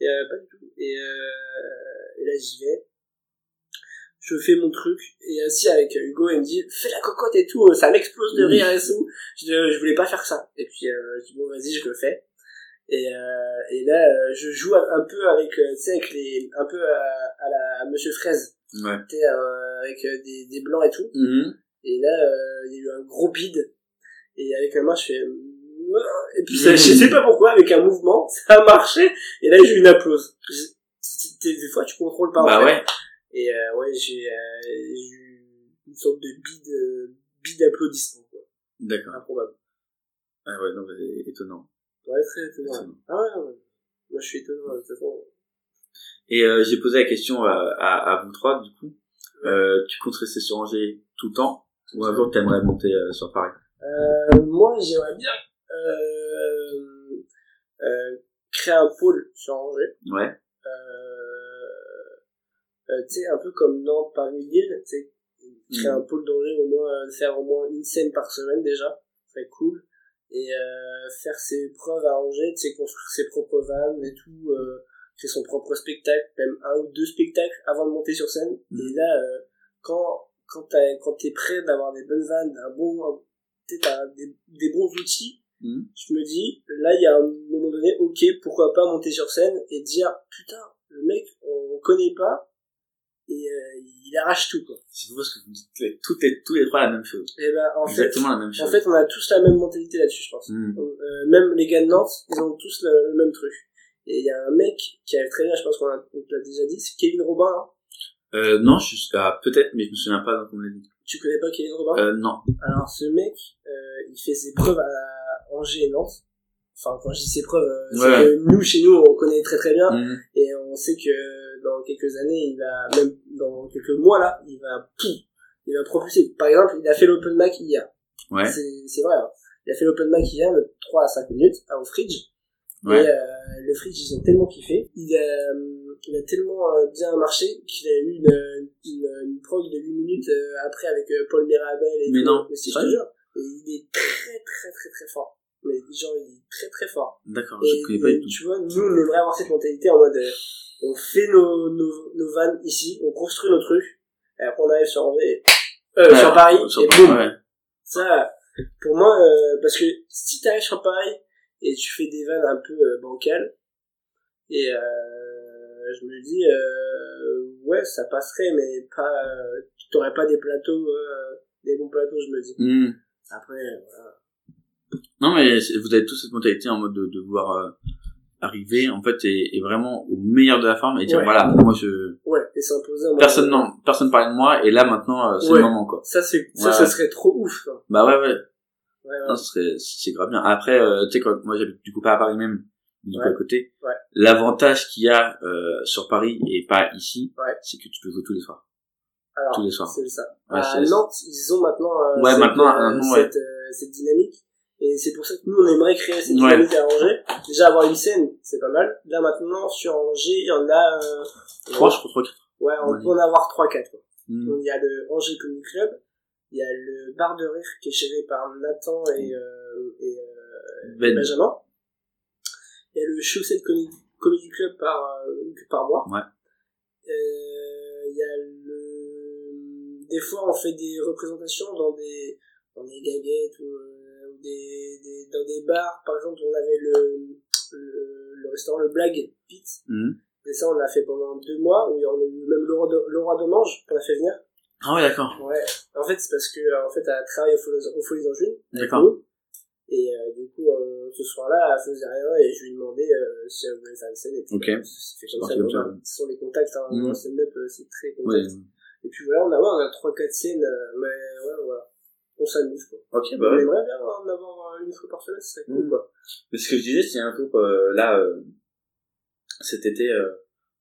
S13: Et euh, pas du tout. Et, euh, et là, j'y vais. Je fais mon truc, et assis avec Hugo, il me dit, fais la cocotte et tout, ça m'explose de rire et tout. Je, voulais pas faire ça. Et puis, euh, je dis, bon, vas-y, je le fais. Et, euh, et là, euh, je joue un peu avec, euh, tu sais, avec les, un peu à, à la Monsieur Fraise,
S12: Ouais.
S13: tu sais, euh, avec euh, des, des blancs et tout.
S12: Mhm.
S13: Et là, euh, il y a eu un gros bide. Et avec ma main, je fais... Et puis, ça, je sais pas pourquoi, avec un mouvement, ça a marché. Et là, j'ai eu une applause. Des fois, tu contrôles pas. en
S12: Bah
S13: fait.
S12: ouais.
S13: Et euh, ouais, j'ai eu une sorte de bide, bide applaudissement. Quoi.
S12: D'accord.
S13: Improbable.
S12: Ah ouais, non, c'est étonnant.
S13: Ouais, très étonnant. Ah ouais, ouais. Moi, je suis étonnant, de toute façon.
S12: Et euh, j'ai posé la question à, à, à vous trois, du coup. Euh, tu comptes rester sur Angers tout le temps ou un jour t'aimerais monter euh, sur Paris?
S13: Euh, moi, j'aimerais bien euh, euh, créer un pôle sur Angers.
S12: Ouais.
S13: Tu sais, un peu comme Nantes, Paris, Lille, tu sais, créer
S12: Mhm.
S13: un pôle d'Angers, au moins, euh, faire au moins une scène par semaine déjà, c'est cool. Et euh, faire ses preuves à Angers, sais, construire ses propres vannes et tout, euh, créer son propre spectacle, même un ou deux spectacles avant de monter sur scène.
S12: Mhm.
S13: Et là, euh, quand quand t'as- quand t'es prêt d'avoir des bonnes vannes, un bon, un- des, des bons outils,
S12: Mhm.
S13: je me dis, là, il y a un moment donné, ok, pourquoi pas monter sur scène et dire, putain, le mec, on connaît pas, et euh, il arrache tout quoi.
S12: C'est fou parce que vous dites les- toutes les, tous les trois la même chose.
S13: Et ben en fait,
S12: Exactement la même chose.
S13: en fait, on a tous la même mentalité là-dessus, je pense.
S12: Hmm.
S13: Euh, même les gars de Nantes, ils ont tous le, le même truc. Et il y a un mec qui arrive très bien, je pense qu'on l'a déjà dit, c'est Kevin Robin. Hein.
S12: Euh, non, jusqu'à peut-être, mais je me souviens pas donc on l'a dit.
S13: Tu connais pas Kevin Robin?
S12: Euh, non.
S13: Alors ce mec, euh, il fait ses preuves à Angers et Nantes. Enfin, quand je dis ses preuves, euh, c'est
S12: Ouais.
S13: que nous, chez nous, on connaît très très bien.
S12: Mhm.
S13: Et on sait que dans quelques années, il va, même dans quelques mois là, il va, pouf, il va propulser. Par exemple, il a fait l'open mic hier.
S12: Ouais.
S13: C'est, vrai. hein. Il a fait l'open mic hier de 3 à 5 minutes à au Fridge.
S12: Ouais.
S13: Et euh, le Fridge, ils ont tellement kiffé. Il a, euh, il a tellement euh, bien marché qu'il a eu une, une, une prog de 8 minutes euh, après avec Paul Mirabel et
S12: Mais
S13: tout.
S12: non.
S13: Mais si, je te jure. Il est très très très très fort. Mais genre, il est très très fort.
S12: D'accord, je connais pas du tout.
S13: tu vois, nous, on aimerait avoir cette mentalité en mode, euh, on fait nos, nos, nos vannes ici, on construit nos trucs, et après on arrive sur Angers, et- euh,
S12: Ouais,
S13: sur Paris,
S12: sur
S13: et boum.
S12: ouais.
S13: Ça, pour moi, euh, parce que si t'arrives sur Paris, et tu fais des vannes un peu euh, bancales, et je me dis, ouais, ça passerait, mais pas, tu t'aurais pas des plateaux, des bons plateaux, je me dis.
S12: Hmm.
S13: Après, voilà.
S12: Non, mais vous avez tous cette mentalité en mode de, de vouloir euh, arriver, en fait, et, et vraiment au meilleur de la forme et dire,
S13: Ouais.
S12: voilà, moi je...
S13: Ouais, et s'imposer
S12: Personne, non, personne parlait de moi, et là, maintenant, euh, c'est
S13: Ouais.
S12: le moment, quoi.
S13: Ça, c'est, ça, ça serait trop ouf, quoi.
S12: Bah ouais, ouais.
S13: Ouais, ouais.
S12: Non, ce serait, c'est grave bien. Après, euh, tu sais, quand moi j'habite du coup pas à Paris même, du coup à côté,
S13: Ouais.
S12: l'avantage qu'il y a euh, sur Paris et pas ici,
S13: Ouais.
S12: c'est que tu peux jouer tous les soirs.
S13: Alors,
S12: tous les soirs.
S13: c'est ça.
S12: Ouais,
S13: à
S12: c'est-
S13: Nantes, ils ont maintenant euh,
S12: Ouais,
S13: cette,
S12: maintenant,
S13: euh, cette, euh, cette dynamique. Et c'est pour ça que nous, on aimerait créer cette
S12: Ouais.
S13: dynamique à Angers. Déjà, avoir une scène, c'est pas mal. Là, maintenant, sur Angers, il y en a... Euh,
S12: Trois, je crois, trois, quatre.
S13: Ouais, on peut en avoir 3-4. quoi.
S12: Hmm.
S13: Donc, il y a le Angers Comedy Club, il y a le Bar de Rire qui est géré par Nathan et, euh, et euh,
S12: Ben.
S13: Benjamin. Il y a le Chaussette Comedy, Comedy Club par, euh, par.
S12: Ouais.
S13: Euh, Il y a le... Des fois, on fait des représentations dans des, dans des gaguettes euh, ou des, des, dans des bars. Par exemple, on avait le, le, le restaurant Le Blague Pit.
S12: Mhm.
S13: Et ça, on l'a fait pendant deux mois, où on a eu même Laura de, Laura Domange qu'on a fait venir.
S12: Ah ouais, d'accord.
S13: Ouais. En fait, c'est parce que, euh, en fait, elle travaille au Folies, au Folies en Juin. avec
S12: D'accord.
S13: Et euh, du coup, euh, ce soir-là, elle faisait rien et je lui demandais euh, si elle voulait faire une scène. Et puis,
S12: Ok.
S13: c'est fait comme ça.
S12: comme.
S13: Ce sont les contacts. Hein. En stand-up, c'est très
S12: Ouais.
S13: contact. Et puis voilà, on a, ouais, on a 3-4 scènes, mais ouais, voilà. On s'amuse, quoi.
S12: Ok, bah ouais.
S13: aimerait bien en avoir une fois par semaine, ce serait cool,
S12: Mhm.
S13: quoi.
S12: Mais ce que je disais, c'est un peu, euh, là, euh, cet été, euh,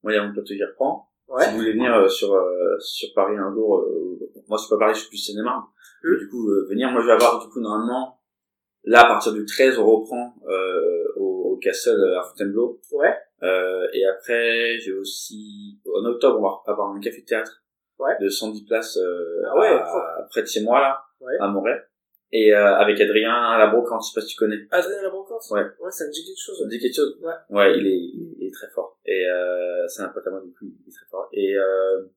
S12: moi, il y a mon pote qui reprend.
S13: Ouais.
S12: Si vous voulez venir euh, sur, euh, sur Paris un jour, euh, moi, c'est pas Paris, je suis plus cinéma.
S13: Mhm.
S12: Mais du coup, euh, venir, moi, je vais avoir, du coup, normalement, là, à partir du 13, on reprend, euh, au, au Castle à Fontainebleau.
S13: Ouais.
S12: Euh, et après, j'ai aussi, en octobre, on va avoir un café-théâtre
S13: Ouais.
S12: de 110 places euh,
S13: Ah ouais,
S12: à- près de chez moi, là,
S13: Ouais.
S12: à Montréal. Et euh, avec Adrien à la brocante, je sais pas si tu connais.
S13: Adrien Labrocante
S12: Ouais.
S13: Ouais, ça me dit quelque chose.
S12: Ça te dit quelque chose
S13: Ouais.
S12: Ouais, il est, il est très fort. Et euh, c'est un pote à moi, du coup, il est très fort. Et euh,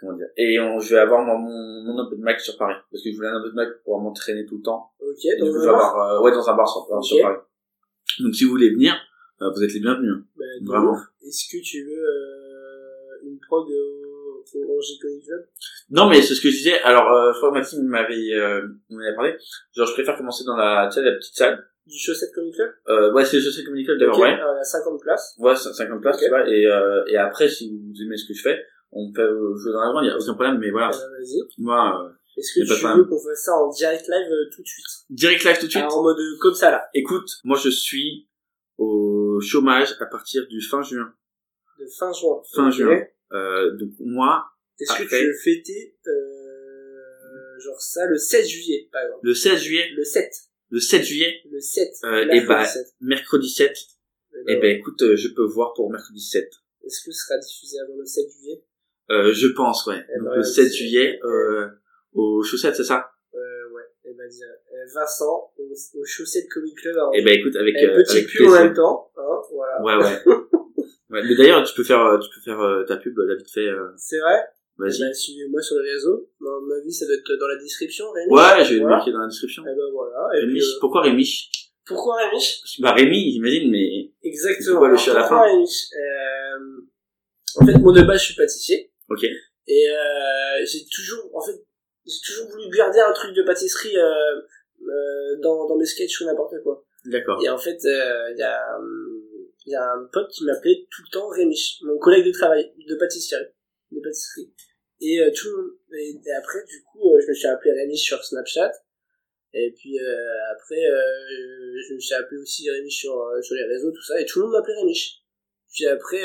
S12: comment dire? Et on, je vais avoir mon, mon, open mic sur Paris. Parce que je voulais un open mic pour m'entraîner tout le temps.
S13: Ok,
S12: Et
S13: donc
S12: je vais avoir, euh, ouais, dans un bar sur,
S13: Ok.
S12: sur Paris. Donc si vous voulez venir, euh, vous êtes les bienvenus.
S13: bah,
S12: Vraiment.
S13: Est-ce que tu veux euh, une prog Angers Comedy Club
S12: Non, mais c'est ce que je disais. Alors, euh, que Maxime m'avait, euh, m'avait parlé. Genre, je préfère commencer dans la, tu sais, la petite salle.
S13: Du Chaussette Comedy Club?
S12: Euh, ouais, c'est le social communical d'ailleurs,
S13: Ok,
S12: ouais.
S13: alors, il y a 50 places.
S12: Ouais, c'est 50 places, tu vois. Et, euh, et après, si vous aimez ce que je fais, on peut euh, jouer dans la grande, il y a aucun problème. Mais voilà,
S13: Euh, Vas-y.
S12: moi, euh,
S13: Est-ce que tu veux qu'on fasse ça en direct live euh, tout de suite?
S12: Direct live tout de suite?
S13: Alors, en mode euh, comme ça là,
S12: Écoute, moi je suis au chômage à partir du fin juin.
S13: de fin juin.
S12: Fin juin. Euh, donc moi,
S13: Est-ce que tu fêter euh, genre ça le 7 juillet par exemple?
S12: Le 16 juillet,
S13: Le 7.
S12: le 7 juillet,
S13: Le 7.
S12: euh, et bah,
S13: 7.
S12: mercredi 7,
S13: Eh
S12: et
S13: ben,
S12: ben écoute, euh, je peux voir pour mercredi 7.
S13: Est-ce que ce sera diffusé avant le 7 juillet?
S12: Euh, je pense, ouais.
S13: Eh
S12: Donc
S13: ben,
S12: le 7
S13: c'est-
S12: juillet, euh, aux chaussettes, c'est ça?
S13: Euh, Ouais. Et ben euh, Vincent au, au Chaussettes Comic Club.
S12: Et
S13: Angers.
S12: ben écoute, avec,
S13: Et
S12: euh,
S13: petit
S12: avec
S13: en même temps, hein, voilà.
S12: Ouais, ouais. ouais. Mais d'ailleurs, tu peux faire, euh, tu peux faire euh, ta pub, là, vite fait. euh,
S13: C'est vrai?
S12: Vas-y.
S13: Eh ben, Suivez-moi sur les réseaux. À mon avis, ça doit être dans la description, Rémi.
S12: Ouais, je vais le marquer dans la description.
S13: Et ben voilà. Et
S12: Rémi,
S13: euh,
S12: pourquoi Rémi?
S13: pourquoi Rémi?
S12: Bah Rémi, j'imagine, mais
S13: Exactement.
S12: C'est quoi le chien à la
S13: Pourquoi
S12: fin?
S13: Rémi? Euh, En fait, mon de base, je suis pâtissier.
S12: Ok.
S13: Et euh, j'ai toujours, en fait, j'ai toujours voulu garder un truc de pâtisserie euh, euh, dans, dans mes sketchs ou n'importe quoi.
S12: D'accord.
S13: Et en fait, il y a il y a un pote qui m'appelait tout le temps Rémi, mon collègue de travail, de pâtisserie, de pâtisserie. Et euh, tout et, et après, du coup, euh, je me suis appelé Rémi sur Snapchat. Et puis euh, après, je me suis appelé aussi Rémi sur, sur les réseaux, tout ça, et tout le monde m'appelait Rémi. Puis après,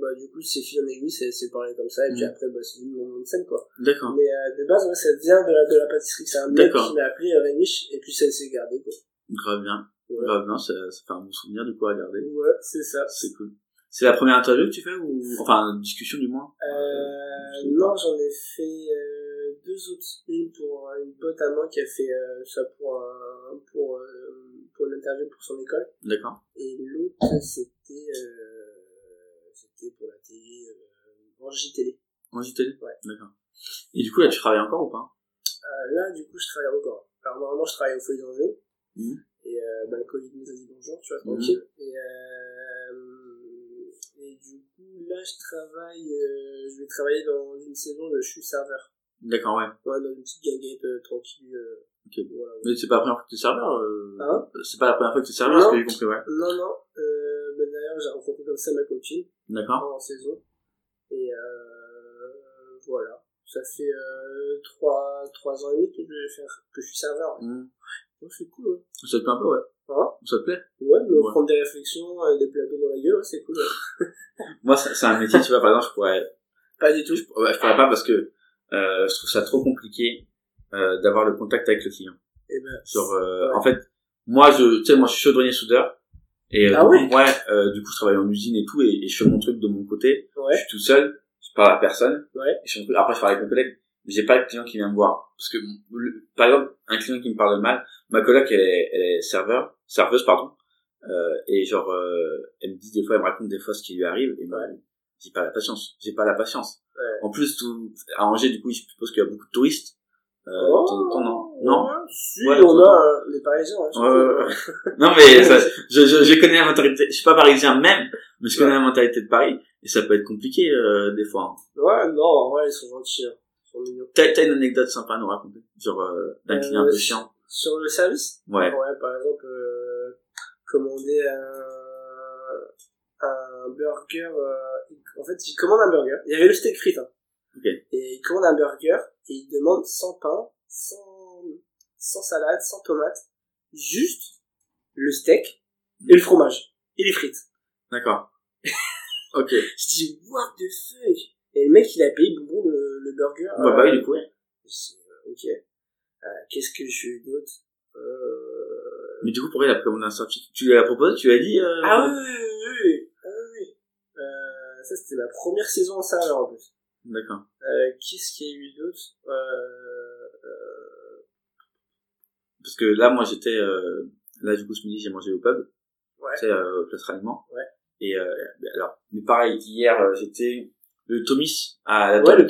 S13: bah, du coup, c'est fil en aiguille, c'est, parlé comme ça, et puis
S12: Mhm.
S13: après, bah, c'est mon nom de scène, quoi.
S12: D'accord.
S13: Mais de base, ouais, ça vient de la, de la pâtisserie. C'est un mec qui m'a appelé euh, Rémi, et puis ça s'est gardé, quoi.
S12: Grave bien.
S13: Ouais.
S12: Grave bien, ça, ça fait un bon souvenir du coup à regarder.
S13: Ouais, c'est ça.
S12: C'est cool. C'est la première interview que tu fais ou enfin discussion du moins?
S13: Euh, non, j'en ai fait euh, deux autres. Une pour euh, une pote à moi qui a fait euh, ça pour un, pour euh, pour une interview pour son école.
S12: D'accord.
S13: Et l'autre c'était euh, c'était pour la télé, euh, en JTL.
S12: En JTL
S13: Ouais.
S12: D'accord. Et du coup là tu travailles encore ou pas?
S13: Euh, là, du coup, je travaille encore. Alors normalement, je travaille au foyer d'Angers.
S12: Mhm.
S13: Et euh, bah, le Covid nous a dit bonjour, tu vois, tranquille. Et, euh, et du coup, là, je travaille, euh, je vais travailler dans une saison de je suis serveur.
S12: D'accord ouais.
S13: Ouais, dans une petite guinguette euh, tranquille.
S12: Ok.
S13: voilà, ouais.
S12: Mais c'est pas la première fois que t'es serveur euh...
S13: Hein
S12: C'est pas la première fois que t'es serveur,
S13: Non.
S12: ce que j'ai compris ouais.
S13: Non, non. Euh, bah, D'ailleurs, j'ai rencontré comme ça ma copine
S12: D'accord.
S13: en saison. Et euh, voilà. Ça fait euh, trois, trois ans et demi que je vais faire, que je suis serveur. Ouais. Ouais, c'est cool, ouais.
S12: Ça te plaît un peu ouais?
S13: Hein?
S12: Ça te plaît?
S13: Ouais, me
S12: Ouais.
S13: prendre des réflexions, euh, des plateaux dans la gueule, c'est cool. ouais.
S12: Moi c'est un métier tu vois par exemple je pourrais
S13: Pas du tout.
S12: je, pourrais pas parce que euh, je trouve ça trop compliqué euh, d'avoir le contact avec le client.
S13: Et ben,
S12: Genre, euh,
S13: Ouais.
S12: en fait, moi, je, tu sais, moi, je suis chaudronnier soudeur. Et euh,
S13: Ah
S12: coup, ouais, euh, du coup, je travaille en usine et tout, et, et je fais mon truc de mon côté. Je suis tout seul, je parle à personne.
S13: ouais,
S12: Et je. Après, je parle avec mon collègue, mais j'ai pas de client qui vient me voir. Parce que, le- par exemple, un client qui me parle mal, ma collègue, elle est, elle est serveur, serveuse, pardon. Euh, et genre, euh, elle me dit des fois, elle me raconte des fois ce qui lui arrive, et moi, j'ai pas la patience. J'ai pas la patience.
S13: ouais.
S12: En plus, tout, à Angers, du coup, je suppose qu'il y a beaucoup de touristes. Euh,
S13: Oh,
S12: non? Non?
S13: ouais, si,
S12: Ouais,
S13: on a euh, les Parisiens,
S12: Ouais, ouais, ouais. non mais ça, je, je, je connais la mentalité, je suis pas parisien même, mais je connais la mentalité de Paris et ça peut être compliqué euh, des fois. hein.
S13: Ouais, non, vrai, ils sont gentils, hein.
S12: T'as une anecdote sympa à nous raconter, genre euh, d'un client un peu chiant.
S13: Sur le service?
S12: Ouais.
S13: Ouais, par exemple, euh, commander un, un burger, euh, en fait, il commande un burger, il y avait le steak frites, hein.
S12: Ok.
S13: Et il commande un burger, et il demande sans pain, sans, sans salade, sans tomate, juste le steak et le fromage, et les frites.
S12: D'accord. ok.
S13: Je dis, what the fuck? Et le mec, il a payé le, burger.
S12: Bah, bah, oui, du coup, ouais.
S13: Euh, ok. Euh, Qu'est-ce que je d'autre? Euh...
S12: Mais du coup, pourquoi il a commandé un sorti Tu lui as proposé, tu lui as dit euh...
S13: Ah oui, oui, oui, oui. Ah, oui. Euh, ça, c'était ma première saison en serveur, en plus.
S12: D'accord.
S13: Euh, Qu'est-ce qu'il y a eu d'autre? Euh, euh,
S12: Parce que là, moi, j'étais, euh, là, du coup, ce midi, j'ai mangé au pub.
S13: Ouais.
S12: Tu sais, euh, au Place Ralliement.
S13: Ouais.
S12: Et, euh, alors, mais pareil, hier, euh, j'étais le Tomis à la
S13: Ouais, le.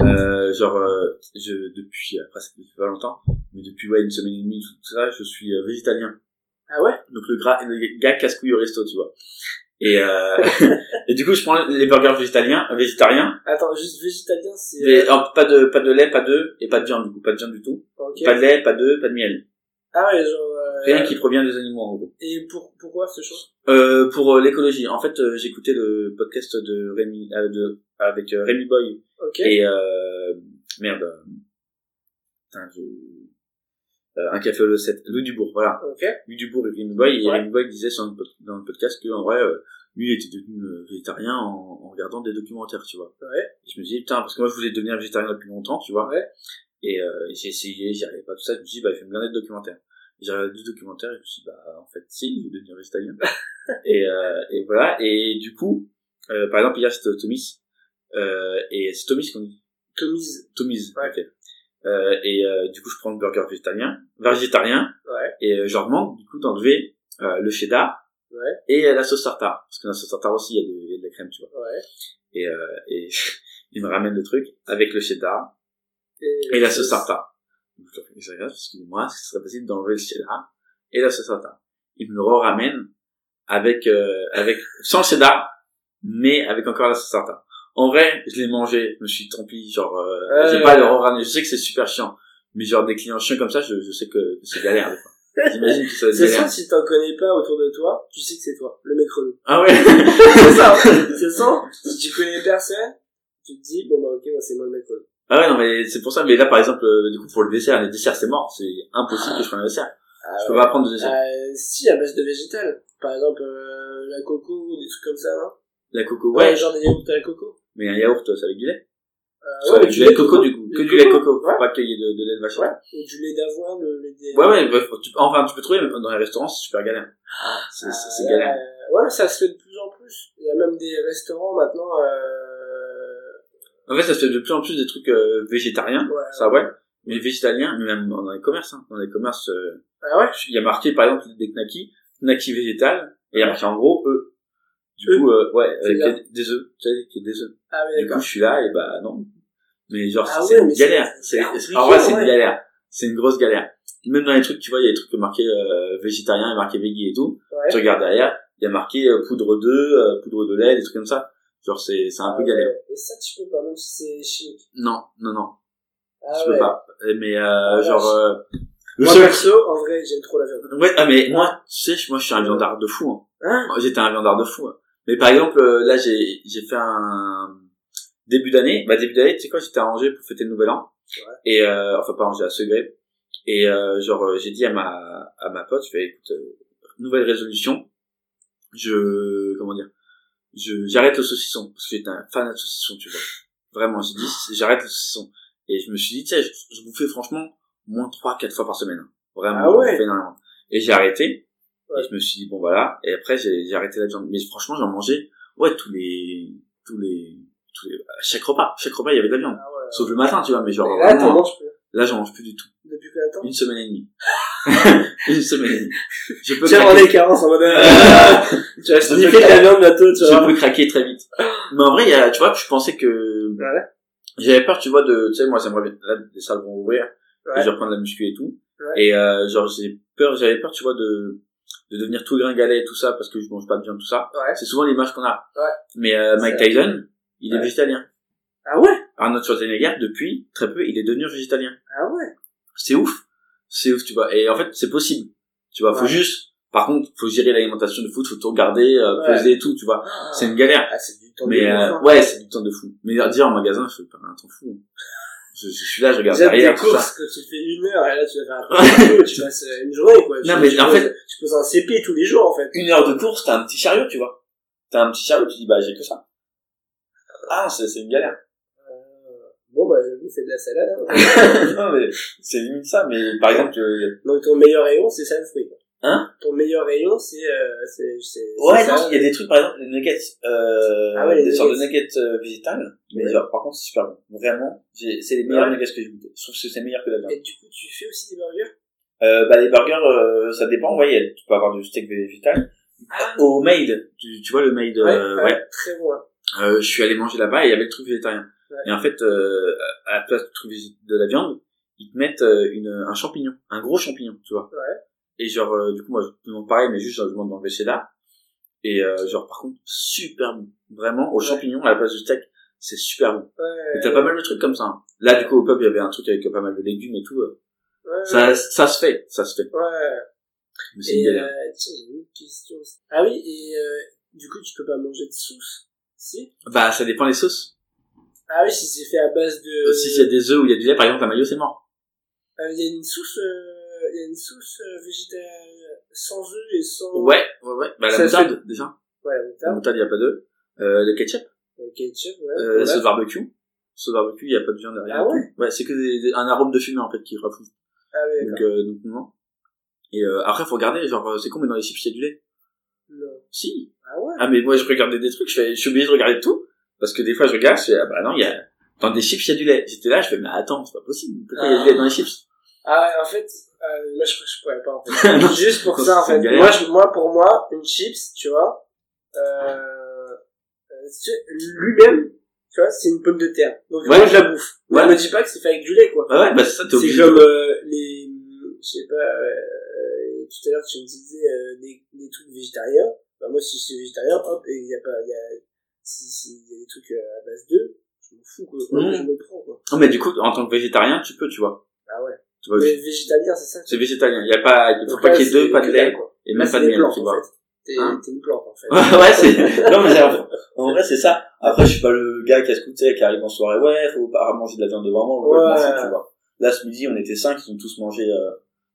S12: Euh, genre, euh, je, depuis, après, ça fait pas longtemps, mais depuis, ouais, une semaine et demie, tout ça, je suis euh, végétalien.
S13: Ah ouais?
S12: Donc, le, gras, le gars casse-couille au resto, tu vois. Et, euh, et du coup, je prends les burgers végétaliens, euh, végétariens,
S13: Attends, juste végétalien, c'est...
S12: euh, pas de, pas de lait, pas d'œufs, et pas de viande, du coup, pas de viande du tout. Pas de lait, pas d'œufs, pas de miel.
S13: Ah ouais, genre... euh,
S12: Rien qui provient des animaux, en gros.
S13: Et pour, pourquoi ce choix?
S12: Euh, pour euh, l'écologie, en fait, euh, j'écoutais le podcast de Rémi, euh, de, avec euh, Rémi Boy et euh, merde, euh, putain, je, euh, un café le 7, Louis Dubourg, voilà,
S13: Ok.
S12: Louis Dubourg et Rémi Boy, et
S13: Ouais.
S12: Rémi Boy disait sur dans le podcast que en vrai, lui il était devenu végétarien en, en regardant des documentaires, tu vois.
S13: Ouais.
S12: Et je me disais putain, parce que moi je voulais devenir végétarien depuis longtemps, tu vois.
S13: Ouais.
S12: Et euh, j'ai essayé, j'y arrivais pas tout ça, je me dit bah je vais me regarder de documentaires. J'ai regardé deux documentaires et je me suis dit bah en fait si, je vais devenir végétarien. et, euh, et voilà, et du coup, euh, par exemple hier c'était Tomis, euh, et c'est Tomis qu'on dit.
S13: Tomise.
S12: Tomise,
S13: Ouais.
S12: Euh, et euh, du coup je prends le burger végétarien, végétarien,
S13: Ouais.
S12: et euh, je leur demande du coup d'enlever euh, le cheddar
S13: Ouais.
S12: et euh, la sauce tartare, parce que dans la sauce tartare aussi il y a de, il y a de la crème, tu vois.
S13: Ouais.
S12: Et, euh, et il me ramène le truc avec le cheddar
S13: Et,
S12: et la sauce tartare. Je regarde, excusez-moi, ce serait possible d'enlever le cheddar et la sauce tartare Il me le ramène avec, euh, avec, sans le cheddar, mais avec encore la sauce tartare. En vrai, je l'ai mangé, je me suis tant pis, genre, euh,
S13: Ouais,
S12: j'ai
S13: ouais,
S12: pas
S13: ouais.
S12: le ramener. Je sais que c'est super chiant. Mais genre, des clients chiants comme ça, je, je sais que, c'est galère, des fois. J'imagine que ça va être
S13: C'est ça, si t'en connais pas autour de toi, tu sais que c'est toi, le mec relou.
S12: Ah ouais?
S13: c'est ça, c'est ça. Si tu connais personne, tu te dis, bon bah ok, moi c'est moi le mec relou.
S12: Ah ouais, non, mais c'est pour ça. Mais là, par exemple, euh, du coup, pour le dessert, les desserts, c'est mort. C'est impossible que je prenne un dessert.
S13: Ah
S12: je peux pas prendre de dessert.
S13: Euh, si, à base de végétal. Par exemple, euh, la coco ou des trucs comme ça, non?
S12: La coco,
S13: Ouais,
S12: ouais.
S13: genre des yaourts à la coco.
S12: Mais un yaourt, c'est avec du lait.
S13: Euh,
S12: avec du lait de coco, du coup. Que
S13: Du
S12: lait de
S13: coco, ouais.
S12: Pas qu'il y ait de, de lait de vache.
S13: Ouais. Ou du lait d'avoine, le lait des...
S12: Ouais, ouais, bref, tu, enfin, tu peux trouver, mais dans les restaurants, c'est super galère. C'est, c'est, c'est galère.
S13: Euh, ouais, ça se fait de plus en plus. Il y a même des restaurants maintenant, euh...
S12: En fait, ça se fait de plus en plus des trucs euh, végétariens,
S13: Ouais.
S12: ça ouais, mais végétaliens, mais même dans les commerces, hein. dans les commerces, euh,
S13: Ah ouais?
S12: il y a marqué par exemple des knackis, knackis végétal, et il y a marqué en gros eux. Du coup, euh, ouais,
S13: bien.
S12: des- œufs, tu sais, qu'il y a des œufs.
S13: Ah ouais,
S12: Du coup, je suis là et bah non. Mais genre,
S13: Ah
S12: c'est
S13: ouais,
S12: une galère.
S13: c'est
S12: en vrai, c'est une galère. C'est une grosse galère. Même dans les trucs, tu vois, il y a des trucs marqués euh, végétariens et marqué veggie et tout.
S13: Ouais.
S12: Tu regardes derrière, il y a marqué euh, poudre d'œuf, euh, poudre de lait, des trucs comme ça. Genre, c'est, c'est un peu
S13: Ah
S12: galère.
S13: ouais. Et ça, tu peux pas, même si c'est chimique.
S12: Non, non, non.
S13: Ah
S12: je
S13: ouais.
S12: peux pas. Euh, Mais euh,
S13: Ah,
S12: genre, euh, le
S13: Moi,
S12: seul-
S13: perso, en vrai, j'aime trop la viande.
S12: Ouais, ah mais moi, tu sais, moi je suis un viandard de fou. Hein.
S13: Hein?
S12: J'étais un viandard de fou. hein. Mais par exemple, euh, là j'ai j'ai fait un début d'année. Bah début d'année, tu sais quoi, j'étais à Angers pour fêter le Nouvel An.
S13: Ouais.
S12: Et euh, enfin pas à Angers, à Segré. Et euh, genre euh, j'ai dit à ma à ma pote, je fais écoute, euh, nouvelle résolution. Je comment dire, je j'arrête le saucisson parce que j'étais un fan de saucisson, tu vois. Vraiment, j'ai dit j'arrête le saucisson. Et je me suis dit, tu sais, je, je bouffais franchement moins trois quatre fois par semaine. Vraiment,
S13: Ah ouais.
S12: énormément. Et j'ai arrêté.
S13: Ouais.
S12: Et je me suis dit bon voilà. Et après j'ai j'ai arrêté la viande. Mais franchement j'en mangeais ouais tous les tous les tous les à chaque repas chaque repas il y avait de la viande.
S13: Ah ouais.
S12: Sauf le matin tu vois mais genre
S13: là, t'en
S12: vraiment,
S13: manges plus.
S12: là j'en mange plus du tout.
S13: Depuis combien de temps?
S12: Une semaine et demie. une semaine et demie. Je peux
S13: Tiens, on
S12: craquer.
S13: est en mode, euh, tu vas
S12: Je
S13: sniffer de la viande bientôt, tu
S12: Je
S13: vois.
S12: peux craquer très vite. Mais en vrai il y a tu vois je pensais que
S13: Ouais?
S12: j'avais peur tu vois de tu sais moi j'aimerais bien là les salles vont ouvrir
S13: Ouais.
S12: et je vais reprendre la muscu et tout.
S13: Ouais.
S12: Et euh, genre j'ai peur j'avais peur tu vois de de devenir tout gringalet et tout ça parce que je mange pas de viande tout ça.
S13: Ouais.
S12: C'est souvent l'image qu'on a.
S13: Ouais.
S12: Mais euh, Mike Tyson, il est végétalien.
S13: Ah ouais?
S12: Arnold Schwarzenegger, depuis très peu, il est devenu végétalien.
S13: Ah ouais?
S12: C'est ouf. C'est ouf, tu vois. Et en fait, c'est possible. Tu vois, faut juste, par contre, faut gérer l'alimentation de foot, faut tout regarder, euh, peser et tout, tu vois. C'est une galère.
S13: Ah, c'est du temps
S12: Mais
S13: de
S12: euh,
S13: ouf, hein.
S12: ouais, c'est du temps de fou. Mais dire en magasin, je fais pas un temps fou. Je, je suis là, je regarde derrière
S13: des courses, quand tu fais une heure, et là, tu vas faire un truc, tu passes euh, une journée, quoi.
S12: Non,
S13: Tu-
S12: mais
S13: tu
S12: en
S13: poses-
S12: fait-
S13: tu poses un CP tous les jours, en fait.
S12: Une heure de course, t'as un petit chariot, tu vois. T'as un petit chariot, tu dis, bah, j'ai que ça. Ah, c'est, c'est une galère.
S13: Euh, Bon, bah, je vous fais de la salade, hein.
S12: non, mais c'est limite ça, mais par exemple, euh,
S13: Donc, ton meilleur rayon, c'est ça le fruit, quoi.
S12: Hein
S13: Ton meilleur rayon, c'est, euh,
S12: Ouais, non, il y a des trucs, par exemple, les nuggets, euh,
S13: Ah ouais, les
S12: des sortes de
S13: nuggets.
S12: euh, végétales, mais
S13: Ouais.
S12: genre, par contre, c'est super bon. Vraiment, c'est les meilleurs
S13: Ouais.
S12: nuggets que j'ai goûté. Je trouve que c'est meilleur que la viande.
S13: Et du coup, tu fais aussi des burgers?
S12: Euh, bah, les burgers, euh, ça dépend, ouais, tu peux avoir du steak végétal. Au Made, tu, tu vois le Made, euh, ouais,
S13: Très bon, hein.
S12: Euh, je suis allé manger là-bas et il y avait le truc végétarien. Et en fait, euh, à la place du truc de la viande, ils te mettent euh, une, un champignon, un gros champignon, tu vois.
S13: Ouais.
S12: Et genre, euh, du coup, moi, je demande pareil, mais juste, je demande dans le là. Et euh, genre, par contre, super bon. Vraiment, au
S13: Ouais.
S12: champignon, à la place du steak, c'est super bon.
S13: Ouais.
S12: T'as pas mal de trucs comme ça. hein. Là, du coup, au pub, il y avait un truc avec pas mal de légumes et tout. euh.
S13: Ouais.
S12: Ça, ça se fait, ça se fait.
S13: Ouais.
S12: Mais c'est une galère.
S13: euh, tiens, j'ai une autre question. Ah oui, et, euh, du coup, tu peux pas manger de sauce? Si?
S12: Bah, ça dépend des sauces.
S13: Ah oui, si c'est fait à base de...
S12: Si a des œufs ou il y a du lait, par exemple, un maillot, c'est mort.
S13: Il y a une sauce, euh, il y a une sauce euh, végétale sans œufs et sans...
S12: Ouais, ouais, ouais. Bah, la
S13: Ça
S12: déjà.
S13: Ouais, la
S12: La
S13: moutarde,
S12: il y a pas d'œufs. Euh, le ketchup.
S13: le ketchup, ouais.
S12: Euh,
S13: voilà.
S12: sauce barbecue. Sauce barbecue, il y a pas de viande derrière.
S13: Ah ouais
S12: Ouais, c'est que des- des- un arôme de fumée, en fait, qui rafoute.
S13: Ah oui,
S12: Donc, euh, donc, non. Et, euh, après, faut regarder, genre, c'est con, mais dans les chips, il y a du lait.
S13: Non.
S12: Si.
S13: Ah ouais?
S12: Ah, mais moi, je regardais des trucs, je fais, je suis obligé de regarder tout. Parce que des fois, je regarde, je fais, ah bah non, il y a, dans des chips, il y a du lait. J'étais là, je fais, mais attends, c'est pas possible. Pourquoi il y a du lait dans les chips?
S13: Ah en fait, euh, moi je, je pourrais pas en fait. Juste pour ça en fait. Moi, je, moi pour moi, une chips, tu vois, euh, euh, lui-même, tu vois, c'est une pomme de terre. Donc
S12: Ouais.
S13: moi je la bouffe.
S12: Ouais.
S13: Ouais. me dis pas que c'est fait avec du lait quoi.
S12: Ouais, ouais, bah ça, t'es
S13: C'est comme euh, les, je sais pas, euh, tout à l'heure tu me disais euh, des, des trucs végétariens. Bah moi si c'est végétarien, hop, et il y a pas, il y a, si, si y a des trucs euh, à base d'œufs, je m'en fous, quoi.
S12: Mmh.
S13: Je me prends, quoi.
S12: Non, mais du coup, en tant que végétarien, tu peux, tu vois.
S13: Ah ouais.
S12: Tu vois,
S13: Mais végétalien, c'est ça?
S12: c'est végétalien. Il y a pas, il faut
S13: Donc
S12: pas qu'il y ait
S13: c'est
S12: d'œufs, pas de lait,
S13: quoi.
S12: et même
S13: c'est
S12: pas de
S13: des
S12: miel,
S13: plantes,
S12: tu
S13: en
S12: vois.
S13: fait. T'es,
S12: Hein
S13: t'es une plante, en fait.
S12: ouais, c'est, non, mais c'est- en vrai, c'est ça. Après, je suis pas le gars qui a scouté, qui arrive en soirée, ouais, faut pas manger de la viande devant moi, ouais,
S13: Ouais.
S12: fous, tu vois. Là, ce midi, on était cinq, ils ont tous mangé, euh,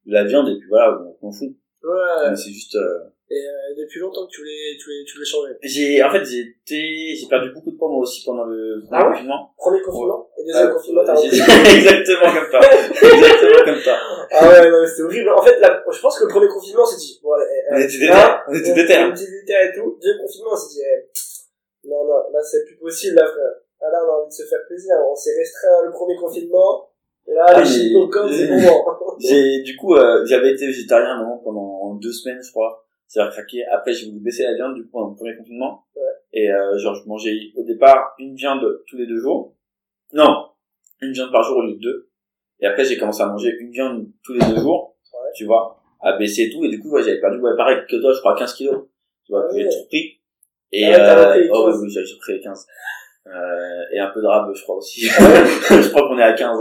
S12: de la viande, et puis voilà, on s'en fout.
S13: Ouais.
S12: Mais c'est juste, euh,
S13: Et euh, depuis longtemps que tu voulais, tu voulais, tu voulais changer.
S12: j'ai, en fait, j'ai été, j'ai perdu beaucoup de poids moi aussi pendant le
S13: Ah ouais
S12: confinement.
S13: Premier confinement et deuxième
S12: Euh,
S13: confinement, t'as.
S12: Exactement comme ça. Exactement comme ça.
S13: Ah ouais, non, mais c'était horrible. En fait, la, je pense que le premier confinement, c'est dit, bon, allez,
S12: On
S13: euh,
S12: était déter,
S13: là,
S12: on était
S13: on-
S12: déter.
S13: On était déter et tout. Deuxième confinement, on s'est dit, eh, non, non, là, c'est plus possible, là, frère. Ah là, on a envie de se faire plaisir. On s'est restreint le premier confinement. Et là,
S12: Ah,
S13: les chips c'est moi.
S12: J'ai, du coup, euh, j'avais été végétarien moment pendant deux semaines, je crois. C'est craqué. Après, j'ai voulu baisser la viande, du coup, le premier confinement.
S13: Ouais.
S12: Et, euh, genre, je mangeais au départ une viande tous les deux jours. Non, une viande par jour au lieu de deux. Et après, j'ai commencé à manger une viande tous les deux jours.
S13: Ouais.
S12: Tu vois, à baisser et tout. Et du coup, ouais, j'avais perdu, ouais, pareil que toi, je crois, 15 kilos. Tu vois,
S13: Ah
S12: que j'ai tout repris. Et,
S13: Ah
S12: euh, oh, oui,
S13: 15.
S12: oui, j'ai les 15. Euh, et un peu de rab, je crois aussi. je crois qu'on est à 15.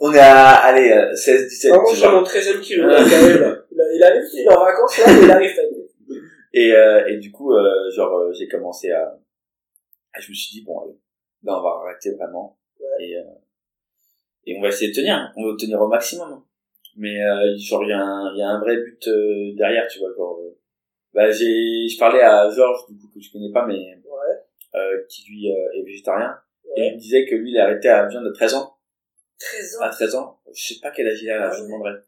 S12: On est à, allez, euh, 16, 17.
S13: Vraiment, je suis mon 13 kilo, là. Il, arrive, il est en vacances, là, il arrive, t'inquiète.
S12: Et, euh, et du coup, euh, genre, euh, j'ai commencé à, à- je me suis dit, bon, allez, là, on va arrêter vraiment. Et, euh, et on va essayer de tenir. On va tenir au maximum. Mais, euh, genre, il y a un, y a un vrai but euh, derrière, tu vois, genre, euh, bah, j'ai, je parlais à Georges, du coup, que tu connais pas, mais,
S13: Ouais.
S12: euh, qui lui euh, est végétarien. Et
S13: Ouais.
S12: il me disait que lui, il a arrêté à viande de 13 ans.
S13: 13 ans.
S12: À 13 ans. Je sais pas quel âge il a, là, je
S13: ouais.
S12: lui demanderai. Euh,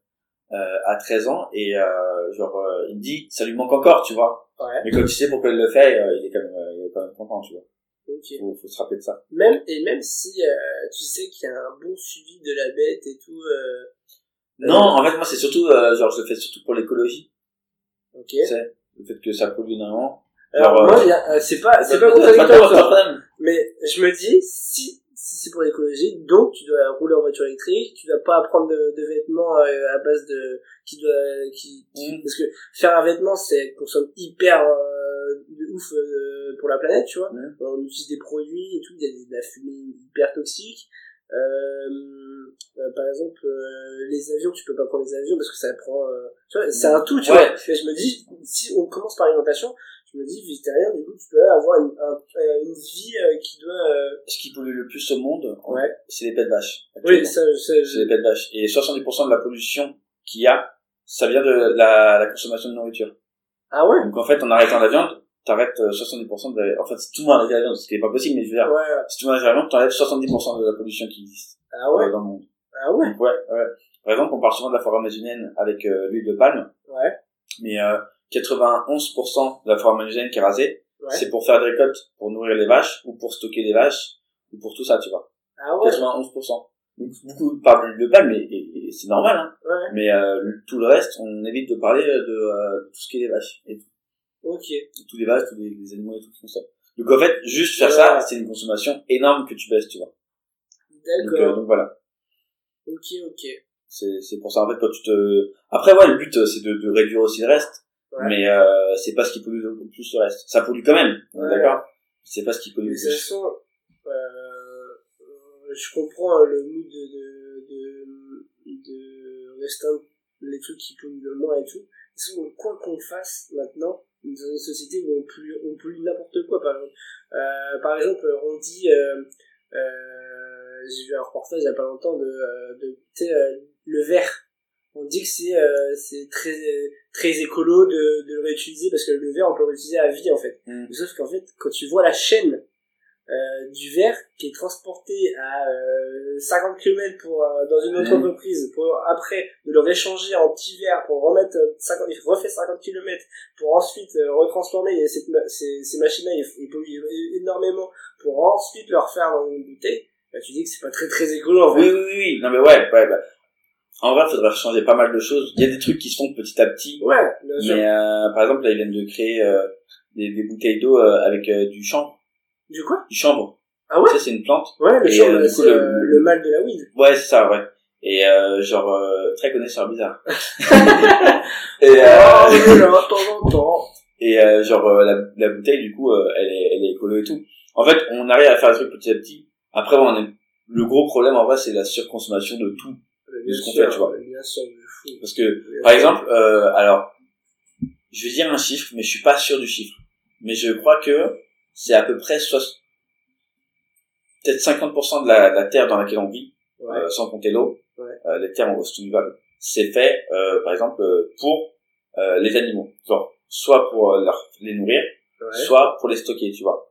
S12: à 13 ans, et, euh, genre, euh, il me dit, ça lui manque encore, tu vois.
S13: Ouais.
S12: Mais quand tu sais pourquoi il le fait, euh, il est quand même, euh, il est quand même content, tu vois.
S13: Ok.
S12: Faut, faut se rappeler de ça.
S13: Même, et même si, euh, tu sais qu'il y a un bon suivi de la bête et tout, euh,
S12: Non, en fait, moi, c'est surtout, euh, genre, je le fais surtout pour l'écologie.
S13: ok.
S12: Tu sais, le fait que ça pollue énormément.
S13: Alors,
S12: Genre,
S13: moi,
S12: euh,
S13: euh, c'est pas, c'est pas contradictoire. Mais je me dis, si, si c'est pour l'écologie, donc tu dois rouler en voiture électrique, tu dois pas prendre de, de vêtements euh, à base de, qui doit, qui, qui-
S12: Mm.
S13: parce que faire un vêtement, c'est consomme hyper euh, de ouf euh, pour la planète, tu vois. On utilise des produits et tout, il y a de la fumée hyper toxique. Euh, euh, par exemple, euh, les avions, tu peux pas prendre les avions parce que ça prend. euh, tu vois, c'est un tout, tu
S12: Ouais.
S13: vois. Et je me dis, si on commence par l'alimentation, je me dis végétarien, du coup, tu dois avoir une, un- euh, une vie euh, qui doit. euh,
S12: Ce qui pollue le plus au monde,
S13: Ouais.
S12: c'est les pets de vache.
S13: Oui, ça, ça,
S12: C'est les pets de vache. Et 70% de la pollution qu'il y a, ça vient de la, la consommation de nourriture.
S13: Ah ouais?
S12: Donc en fait, en arrêtant la viande, t'arrêtes euh, 70% de la... En fait, si tout le monde arrête la viande, ce qui est pas possible, mais je veux dire,
S13: Ouais.
S12: si tout le monde arrête la viande, t'enlèves 70% de la pollution qui existe
S13: Ah ouais?
S12: euh, dans le monde.
S13: Ah ouais?
S12: Donc, ouais, ouais. Par exemple, on parle souvent de la forêt amazonienne avec euh, l'huile de palme,
S13: Ouais.
S12: mais euh, 91% de la amazonienne qui est rasée,
S13: Ouais.
S12: c'est pour faire des récoltes, pour nourrir les vaches, ou pour stocker les vaches, ou pour tout ça, tu vois.
S13: Ah ouais
S12: 91%. Donc beaucoup parlent de palme, et, et- et c'est normal, hein.
S13: Ouais.
S12: Mais euh, tout le reste, on évite de parler de, euh, tout ce qui est les vaches. Et tout.
S13: Ok.
S12: tous les vaches, tous les, les animaux et tout qui font ça. Donc en fait, juste faire ça, c'est une consommation énorme que tu baisses, tu vois. Donc, euh,
S13: D'accord.
S12: donc voilà.
S13: Ok, ok.
S12: C'est, c'est pour ça, en fait, quand tu te... Après, ouais, le but, euh, c'est de, de réduire aussi le reste.
S13: Ouais.
S12: Mais euh, c'est pas ce qui pollue le plus le reste. Ça pollue quand même,
S13: Ouais.
S12: d'accord C'est pas ce qui pollue le
S13: de toute
S12: plus.
S13: façon, euh, je comprends le mood de, de, de, de restreindre les trucs qui polluent le moins et tout. De toute façon, quoi qu'on fasse maintenant, dans une société où on pollue, on pollue n'importe quoi, par exemple. Euh, par exemple, on dit, euh, euh, j'ai vu un reportage il y a pas longtemps de, euh, de euh, le verre. On dit que c'est euh, c'est très très écolo de, de le réutiliser parce que le verre on peut le réutiliser à vie en fait.
S12: Mm.
S13: Sauf qu'en fait quand tu vois la chaîne euh, du verre qui est transporté à euh, 50 km pour euh, dans une autre
S12: Mm.
S13: entreprise pour après de le réchanger en petits verres pour remettre euh, 50 il refait 50 km pour ensuite euh, retransformer et cette ces, ces machines là ils, polluent énormément pour ensuite le refaire dans une bouteille bah, tu dis que c'est pas très très écolo en fait
S12: Oui, oui, oui, oui. Non, mais ouais, ouais, bah. En vrai, il faudrait changer pas mal de choses. Il y a des trucs qui se font petit à petit.
S13: ouais bien sûr
S12: Mais euh, par exemple, là, ils viennent de créer euh, des, des bouteilles d'eau euh, avec euh, du chanvre.
S13: du quoi?
S12: Du chanvre.
S13: ah ouais?
S12: Ça, c'est une plante.
S13: ouais le champ
S12: euh,
S13: c'est
S12: coup, le-
S13: euh, le mal de la weed
S12: Ouais, c'est ça, ouais. Et euh, genre, euh, très connaisseur bizarre. et, euh,
S13: oh, oui, là, de temps en temps
S12: et, euh, genre euh, la, la bouteille du coup euh, elle est elle est écolo et tout en fait on arrive à faire des trucs petit à petit après on est le gros problème en vrai c'est la surconsommation de tout de ce qu'on fait tu vois.
S13: Bien sûr, de fou.
S12: parce que par exemple euh, alors je vais dire un chiffre mais je suis pas sûr du chiffre. Mais je crois que c'est à peu près soix- peut-être 50% de la, de la terre dans laquelle on vit
S13: Ouais.
S12: euh, sans compter l'eau
S13: Ouais.
S12: euh, les terres en renouvelable c'est fait euh, par exemple euh, pour les animaux. Genre soit pour leur, les nourrir
S13: Ouais.
S12: soit pour les stocker tu vois.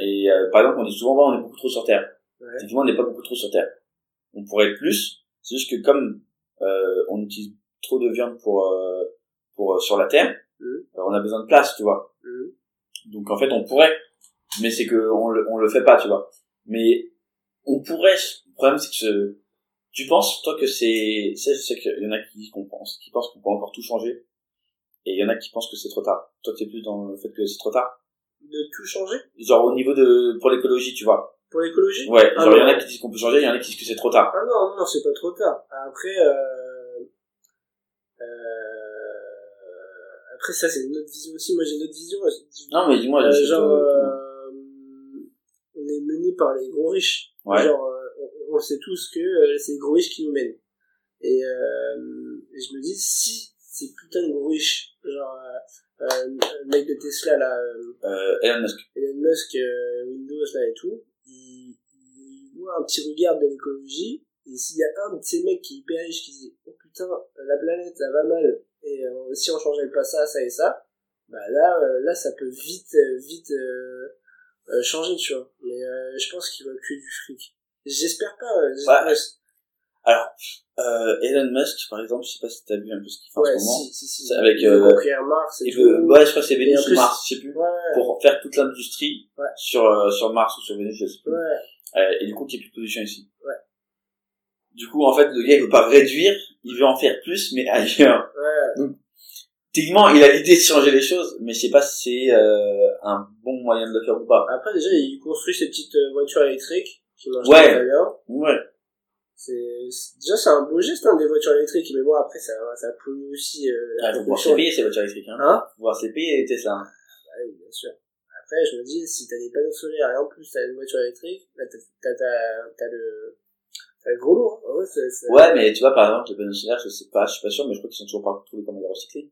S12: Et par exemple on dit souvent on est beaucoup trop sur terre. Effectivement on n'est pas beaucoup trop sur terre. On pourrait être plus c'est juste que comme euh, on utilise trop de viande pour euh, pour euh, sur la terre
S13: Mhm.
S12: euh, on a besoin de place tu vois.
S13: Mhm.
S12: donc en fait on pourrait mais c'est que on le, on le fait pas tu vois. Mais on pourrait le problème c'est que ce- tu penses toi que c'est c'est je sais qu'il y en a qui qu'on pense qui pensent qu'on peut encore tout changer et il y en a qui pensent que c'est trop tard. Toi tu es plus dans le fait que c'est trop tard.
S13: De tout changer?
S12: Genre au niveau de pour l'écologie tu vois
S13: pour l'écologie.
S12: ouais
S13: Ah
S12: genre il y en a
S13: non.
S12: qui disent qu'on peut changer il y en a qui disent que c'est trop tard
S13: Ah non, non, c'est pas trop tard. Après, euh, euh, après ça c'est une autre vision aussi. Moi j'ai une autre vision.
S12: non mais dis-moi
S13: Euh, genre, euh, on est mené par les gros riches.
S12: Ouais.
S13: Genre, euh, on, on sait tous que euh, c'est les gros riches qui nous mènent. Et, euh, et je me dis, si ces putains de gros riches, genre le mec de Tesla là,
S12: Elon Musk
S13: Elon Musk, Windows là et tout, il, il voit un petit regard de l'écologie. Et s'il y a un de ces mecs qui est hyper riche qui dit, oh putain, la planète ça va mal, et euh, si on changeait pas ça, ça et ça, bah là, euh, là ça peut vite, euh, vite euh, euh, changer, tu vois. Mais euh, je pense qu'il va que du fric. J'espère pas. j'espère-
S12: Ouais. Alors euh, Elon Musk par exemple je sais pas si t'as vu un peu ce qu'il fait
S13: Ouais,
S12: en ce moment
S13: si, si, si.
S12: Avec,
S13: il veut
S12: euh,
S13: conquérir Mars et
S12: il
S13: tout.
S12: veut ouais je crois que c'est Vénus ou Mars je sais plus
S13: Ouais,
S12: pour faire toute l'industrie
S13: Ouais.
S12: sur euh, sur Mars ou sur Vénus je sais plus
S13: ouais,
S12: Euh, et du coup qu'il n'y ait plus de pollution ici
S13: Ouais.
S12: du coup en fait le gars il veut pas réduire il veut en faire plus mais ailleurs
S13: ouais.
S12: techniquement il a l'idée de changer les choses mais je sais pas si c'est euh, un bon moyen de le faire ou pas
S13: Après, déjà, il construit ses petites euh, voitures électriques qui
S12: Ouais. ouais
S13: C'est, déjà, c'est un beau geste, hein, des voitures électriques. Mais bon, après, ça, ça pollue aussi, euh, la
S12: Ah, faut pouvoir se
S13: pollution.
S12: payer ces voitures électriques hein.
S13: Hein?
S12: faut pouvoir se payer Tesla hein.
S13: Ah oui, bien sûr. Après, je me dis, si t'as des panneaux solaires et en plus t'as une voiture électrique, là, t'as, t'as, t'as, le, t'as le gros lot, hein. Ouais,
S12: mais tu vois par exemple les panneaux solaires je sais pas je suis pas sûr mais je crois qu'ils sont toujours pas trouvés comme les recyclés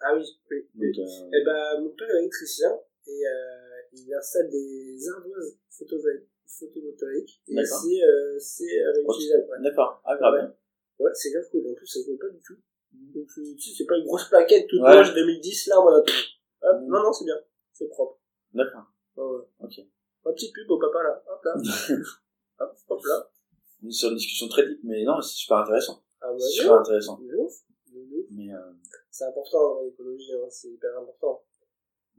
S13: Ah oui, oui.
S12: donc euh,
S13: Eh ben, mon père est électricien et euh, il installe des ardoises photovoltaïques, photovoltaïques et c'est, euh, c'est euh, réutilisable. Ouais,
S12: d'accord ah grave hein.
S13: ouais c'est grave cool. En plus, ça se voit pas du tout. Donc, euh, tu sais, c'est pas une grosse plaquette toute
S12: Ouais.
S13: moche 2010 là, voilà. Hop,
S12: Mm.
S13: Non, non, c'est bien. C'est propre.
S12: d'accord
S13: Ouais, ouais.
S12: ok
S13: Ma petite pub au papa là. Hop là. hop, hop là.
S12: On est sur une discussion très deep mais non c'est super intéressant
S13: Ah
S12: c'est
S13: de
S12: super intéressant mais euh,
S13: C'est important, hein, l'écologie, hein, c'est hyper important.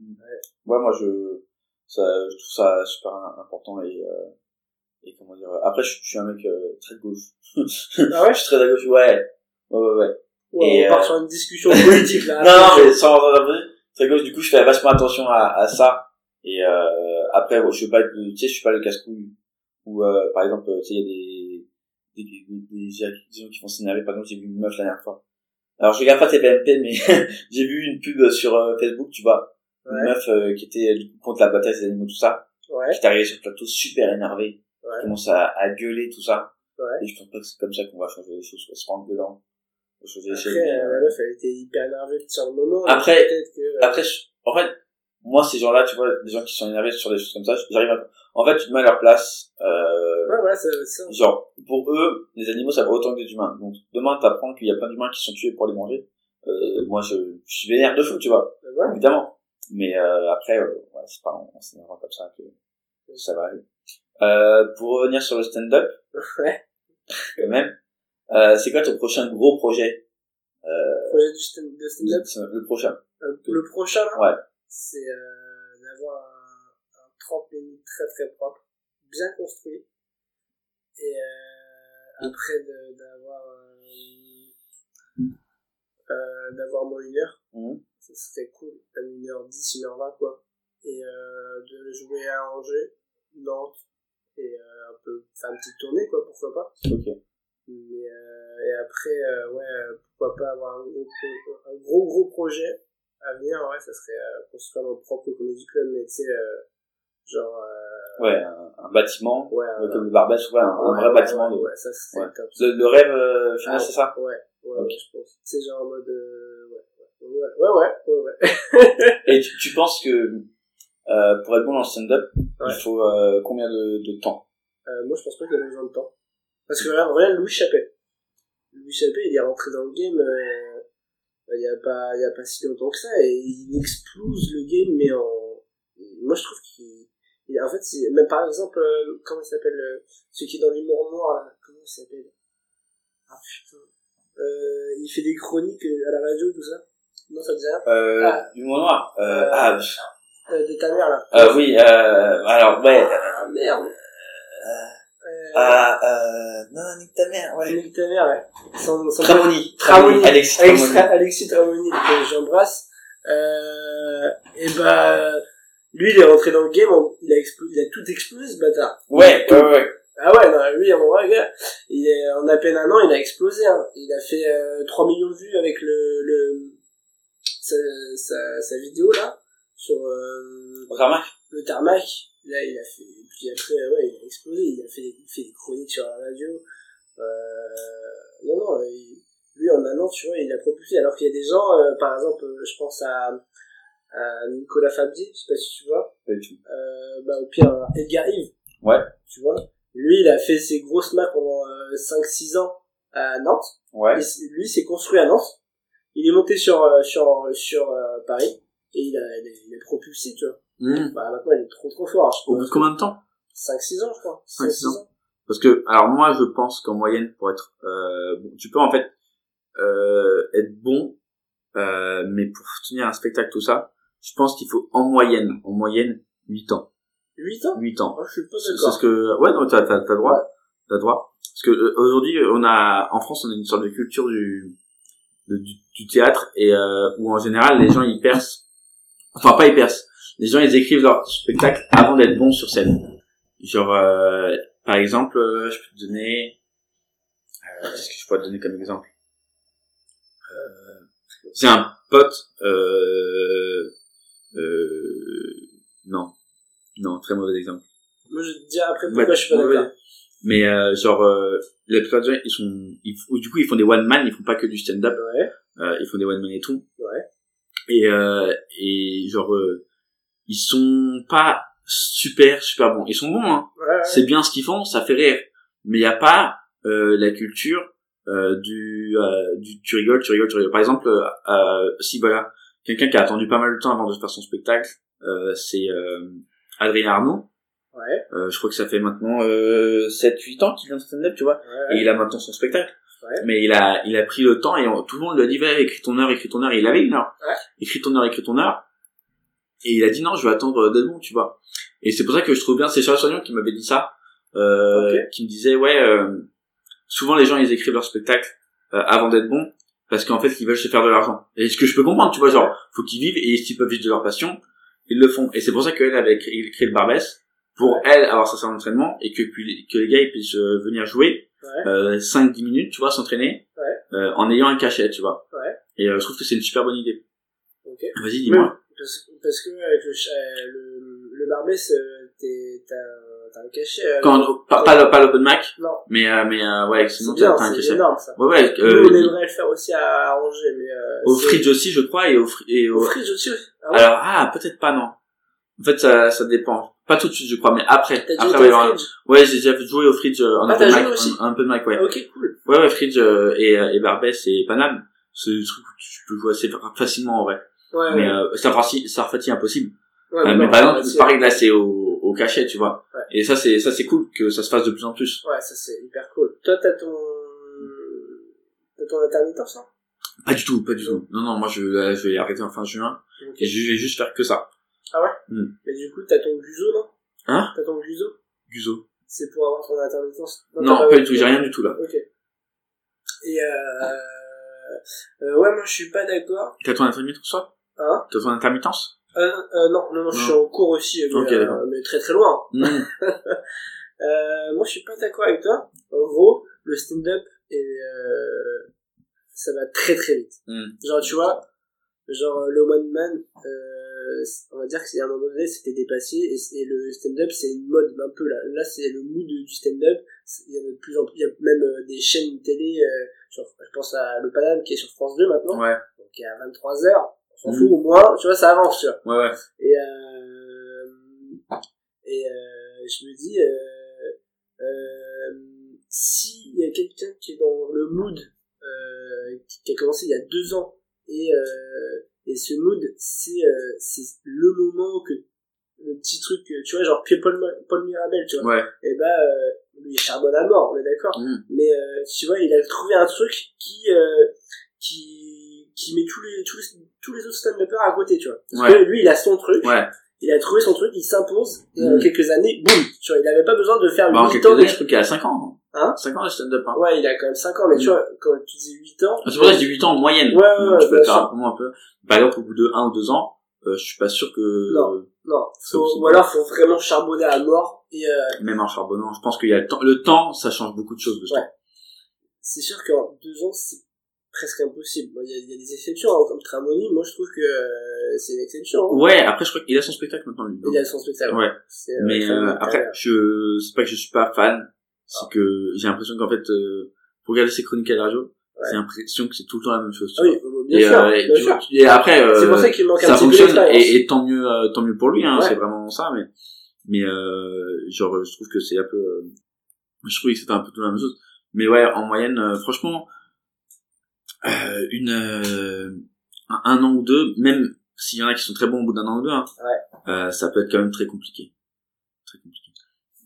S12: ouais moi je ça je trouve ça super im- important et euh, et comment dire après je, je suis un mec euh, très de gauche.
S13: Ah ouais?
S12: Je suis très à gauche ouais. Ouais ouais, ouais.
S13: Ouais,
S12: Et,
S13: on part
S12: euh,
S13: sur une discussion politique là.
S12: non non mais sans rentrer très gauche du coup je fais vachement attention à, à ça. Et euh, après bon, je suis pas tu sais je suis pas le casse-couille ou euh, par exemple tu sais il y a des des, des, des, gens qui vont s'énerver. Par exemple j'ai vu une meuf la dernière fois. Alors je regarde pas TPMP mais j'ai vu une pub sur Facebook tu vois une
S13: Ouais.
S12: meuf euh, qui était euh, du coup contre la bataille des animaux tout ça
S13: Ouais.
S12: qui est arrivée sur le plateau super énervée
S13: Ouais.
S12: qui commence à, à gueuler tout ça
S13: Ouais.
S12: et je pense pas que c'est comme ça qu'on va changer les choses c'est pas en gueulant faut changer les choses
S13: Après,
S12: mais,
S13: euh,
S12: euh,
S13: la meuf, elle était hyper énervée sur le moment.
S12: Après-
S13: que, euh,
S12: après en fait moi ces gens là tu vois des gens qui sont énervés sur des choses comme ça j'arrive à en fait tu te mets à leur place euh,
S13: Ouais, c'est c'est ça.
S12: genre pour eux les animaux ça vaut autant que des humains donc demain t'apprends qu'il y a plein d'humains qui sont tués pour les manger euh, moi je, je suis vénère de fou tu vois
S13: Euh, Ouais.
S12: évidemment mais euh, après euh, ouais, c'est pas en, s'énervant comme ça que ça va aller euh, pour revenir sur le stand-up
S13: Ouais.
S12: quand même euh, c'est quoi ton prochain gros projet? Euh,
S13: Projet du stand- de stand-up?
S12: le prochain
S13: Euh, le prochain, là,
S12: ouais
S13: c'est euh, d'avoir un, un 30 minutes très très propre, bien construit. Et euh, après d'avoir euh, euh, d'avoir moins une heure,
S12: Mhm.
S13: Ça serait cool, comme une heure 10, une heure 20 quoi. Et euh, de jouer à Angers, Nantes, et euh, un peu faire une petite tournée quoi, pourquoi pas.
S12: ok
S13: Mais, euh, et après, euh, ouais, euh, pourquoi pas avoir un gros, un gros, gros projet l'avenir, ouais, ça serait euh, construire mon propre comédie club, mais tu sais, euh, genre... Euh,
S14: Ouais, un, un bâtiment,
S13: ouais,
S14: euh, comme le Barbès, ouais, un, un
S13: ouais,
S14: vrai bâtiment.
S13: Ouais,
S14: de-
S13: ouais, ça serait
S14: ouais. Le, le rêve final,
S13: Ah,
S14: c'est ça
S13: Ouais, ouais, je pense. C'est genre en mode... Ouais, ouais, ouais, ouais.
S14: Et tu, tu penses que euh, pour être bon dans le stand-up,
S13: Ouais.
S14: il faut euh, combien de, de temps?
S13: Euh, moi, je pense pas qu'il y a besoin de temps. Parce que là, regarde Louis Chappelle. Louis Chappelle, il est rentré dans le game il y a pas il y a pas si longtemps que ça et il explose le game mais en moi je trouve qu'il il- en fait c'est même par exemple comment il s'appelle celui qui est dans l'humour noir là comment il s'appelle? Ah putain il fait des chroniques à la radio tout ça non ça te
S14: euh,
S13: Ah.
S14: Du mot noir euh,
S13: Euh,
S14: Ah,
S13: euh, de ta mère là
S14: euh, oui, euh, alors, ouais.
S13: ah merde euh,
S14: Ah, euh, non, nique ta mère, ouais.
S13: Nique ta mère, ouais. Son, son
S14: Tramoni.
S13: Tramoni.
S14: Alexis
S13: Alex-
S14: Tramoni.
S13: Alexis Tramoni, que j'embrasse. Euh, et bah, lui, il est rentré dans le game, il a, il a tout explosé, ce bâtard.
S14: Ouais, ouais, ouais.
S13: Ah ouais, non, lui, en vrai, gars, il est, en à peine un an, il a explosé, hein. Il a fait, euh, 3 millions de vues avec le, le, sa, sa, sa vidéo, là, sur, euh,
S14: Au tarmac
S13: le tarmac. Là, il a fait, puis après, ouais, il a explosé, il a fait, il fait des chroniques sur la radio. Euh, non, non, il- lui, en un an, tu vois, il a propulsé. Alors qu'il y a des gens, euh, par exemple, euh, je pense à, à Nicolas Fabier, je sais pas si tu vois. Euh, bah, au pire, Edgar Yves.
S14: Ouais.
S13: Tu vois. Lui, il a fait ses grosses maps pendant euh, 5-6 ans à Nantes.
S14: Ouais.
S13: Et lui, s'est construit à Nantes. Il est monté sur, euh, sur, sur euh, Paris. Et il a, il a, il a propulsé, tu vois.
S12: Mmh.
S13: Bah, maintenant, il est trop trop fort. Je
S12: Au bout de combien de temps
S13: 5-6 ans, je crois.
S12: 5-6
S13: 5-6
S12: ans. Parce que, alors moi, je pense qu'en moyenne, pour être, euh, bon, tu peux en fait euh, être bon, euh, mais pour tenir un spectacle tout ça, je pense qu'il faut en moyenne, en moyenne, 8 ans.
S13: 8 ans?
S12: 8 ans.
S13: Oh, Je suis pas d'accord.
S12: c'est ce que, ouais, non, t'as, t'as, t'as droit, t'as droit. Parce que euh, aujourd'hui, on a, en France, on a une sorte de culture du, de- du, du théâtre et euh, où en général les gens ils percent, enfin pas ils percent, les gens ils écrivent leur spectacle avant d'être bons sur scène. Genre, euh, par exemple, euh, je peux te donner, euh, qu'est-ce que je pourrais te donner comme exemple? Euh, J'ai un pote, euh, euh, non, non, très mauvais exemple.
S13: Moi, je te dire après pourquoi
S12: Ouais,
S13: je suis pas d'accord.
S12: Mais euh, genre, euh, la plupart des gens, ils sont, ils, du coup, ils font des one man, ils font pas que du stand up,
S13: Ouais,
S12: euh, ils font des one man et tout.
S13: ouais.
S12: Et euh, et genre, euh, ils sont pas super super bons. Ils sont bons, hein.
S13: Ouais.
S12: C'est bien ce qu'ils font, ça fait rire. Mais il y a pas euh, la culture euh, du, euh, du tu rigoles, tu rigoles, tu rigoles. Par exemple, si voilà, quelqu'un qui a attendu pas mal de temps avant de faire son spectacle, euh, c'est euh, Adrien Arnaud.
S13: Ouais,
S12: Euh, je crois que ça fait maintenant euh, 7-8 ans qu'il vient de stand-up, tu vois.
S13: ouais.
S12: Et il a maintenant son spectacle.
S13: Ouais.
S12: Mais il a, il a pris le temps et on- tout le monde lui a dit, va, écris ton heure, écris ton heure. Et il avait une heure.
S13: Ouais.
S12: Écris ton heure, écris ton heure. Et il a dit, non, je vais attendre d'être bon, tu vois. Et c'est pour ça que je trouve bien, c'est Charles Soignon qui m'avait dit ça, euh, qui me disait, ouais, euh, souvent les gens, ils écrivent leur spectacle euh, avant d'être bons, parce qu'en fait, ils veulent se faire de l'argent. Et ce que je peux comprendre, tu vois, genre, faut qu'ils vivent, et s'ils peuvent vivre de leur passion, ils le font. Et c'est pour ça qu'elle avait écrit, écrit le Barbès, pour elle avoir sa salle d'entraînement, et que, puis, que les gars, ils puissent euh, venir jouer,
S13: Ouais.
S12: euh, 5-10 minutes, tu vois, s'entraîner,
S13: Ouais.
S12: euh, en ayant un cachet, tu vois.
S13: Ouais.
S12: Et euh, je trouve que c'est une super bonne idée.
S13: Ok.
S12: Vas-y, dis-moi.
S13: Parce, parce que avec le, euh, le, le Barbès, euh, t'as t'as un cachet.
S12: Quand, pas, pas, le- pas l'open mic,
S13: Non.
S12: mais, euh, mais euh, ouais, sinon t'as un
S13: c'est
S12: cachet.
S13: énorme ça.
S12: Ouais, ouais,
S13: Nous, on aimerait le faire aussi à Angers, mais euh,
S12: au fridge aussi, je crois, et au, et au,
S13: Au fridge aussi. Ah
S12: alors, ah, peut-être pas, non. En fait, ça, ça dépend. Pas tout de suite, je crois, mais après.
S13: T'as déjà
S12: ouais,
S13: au
S12: ouais,
S13: fridge
S12: ouais, j'ai déjà joué au fridge, euh, en
S13: Ah,
S12: open
S13: t'as
S12: mic,
S13: joué
S12: ouais.
S13: Ok, cool.
S12: Ouais, ouais, fridge, euh, et, euh, et Barbès et Paname. C'est des trucs où tu peux jouer assez fa- facilement, en vrai.
S13: Ouais,
S12: Mais,
S13: ouais.
S12: euh, ça refait, ça refait impossible.
S13: Ouais,
S12: Euh,
S13: mais
S12: mais par exemple,
S13: c'est-
S12: pareil, là, c'est au, au cachet, tu vois.
S13: Ouais.
S12: Et ça, c'est, ça, c'est cool que ça se fasse de plus en plus.
S13: Ouais, ça c'est hyper cool. Toi, t'as ton... T'as ton intermittence, hein
S12: Pas du tout, pas du tout. Non, non, moi, je, là, je vais arrêter en fin juin. Et je vais juste faire que ça.
S13: Ah ouais
S12: Hmm.
S13: Mais du coup, t'as ton guzo, non
S12: Hein?
S13: T'as ton guzo
S12: Guzo.
S13: C'est pour avoir ton intermittence
S12: Non, pas du tout, j'ai rien du tout, là.
S13: Ok. Et euh... euh... Ouais, moi je suis pas d'accord.
S12: T'as ton intermittence, toi?
S13: Hein
S12: T'as ton intermittence?
S13: euh, euh, non, non, non, je suis en cours aussi, mais, euh, mais très très loin.
S12: Mmh.
S13: Euh, moi je suis pas d'accord avec toi. En gros, le stand-up, euh... ça va très très vite.
S12: Mmh.
S13: Genre, tu vois, genre euh, le one man euh, on va dire que c'est à un moment donné c'était dépassé et, c'est- et le stand-up c'est une mode un peu là. Là c'est le mood du stand-up. Il y a de plus en plus il y a même euh, des chaînes télé euh, genre, je pense à le Paname qui est sur France 2 maintenant.
S12: Ouais,
S13: donc à 23 heures. On s'en
S12: Mhm.
S13: fout au moins tu vois ça avance tu vois.
S12: Ouais, ouais.
S13: et euh, et euh, je me dis euh, euh, si il y a quelqu'un qui est dans le mood euh, qui a commencé il y a deux ans et euh, et ce mood c'est euh, c'est le moment que le petit truc tu vois genre que Paul Paul Mirabel tu vois
S12: Ouais.
S13: et bah euh, lui il charbonne à mort on est d'accord
S12: Mm.
S13: mais euh, tu vois il a trouvé un truc qui euh, qui qui met tous les tous les, tous les autres stand-uppers à côté tu vois parce
S12: Ouais.
S13: que lui il a son truc
S12: Ouais.
S13: Il a trouvé son truc il s'impose et en
S12: Mm.
S13: quelques années boum tu vois il avait pas besoin de faire
S12: Bah, en
S13: 8
S12: quelques
S13: ans
S12: années, je crois qu'il a 5 ans.
S13: Hein
S12: 5 ans de stand-up. Hein.
S13: ouais il a quand même 5 ans mais tu
S12: Mm.
S13: vois quand tu disais 8 ans
S12: C'est pour ça que je dis 8 ans en moyenne.
S13: Ouais, ouais,
S12: Donc, tu peux faire un peu. Par exemple, au bout de 1 ou 2 ans, euh, je suis pas sûr que...
S13: Non. non faut, ou alors faut vraiment charbonner à mort et euh,
S12: Même en charbonnant, je pense qu'il y a le temps. Le temps, ça change beaucoup de choses. Le
S13: Ouais.
S12: temps.
S13: c'est sûr qu'en 2 ans c'est presque impossible Bon, il y, a, y a des exceptions hein, comme Tramoni moi je trouve que euh, c'est une exception hein.
S12: Ouais, après, je crois qu'il a son spectacle maintenant, lui.
S13: il a son spectacle
S12: Ouais.
S13: Euh,
S12: Mais euh, après, je c'est pas que je suis pas fan, c'est
S13: Ah.
S12: que j'ai l'impression qu'en fait, euh, pour regarder ses chroniques à la radio, j'ai l'impression que c'est tout le temps la même chose. tu
S13: ah oui bien
S12: et,
S13: sûr,
S12: euh, et,
S13: bien sûr.
S12: et après, euh,
S13: c'est pour ça qu'il manque un petit peu
S12: fonctionne
S13: d'expérience
S12: et, et tant mieux, euh, tant mieux pour lui. Hein. C'est vraiment ça, mais mais euh, genre, je trouve que c'est un peu, euh, je trouvais que c'était un peu tout la même chose. Mais ouais, en moyenne, euh, franchement, euh, une euh, un, un an ou deux, même s'il y en a qui sont très bons au bout d'un an ou deux, hein, euh, ça peut être quand même très compliqué, très compliqué.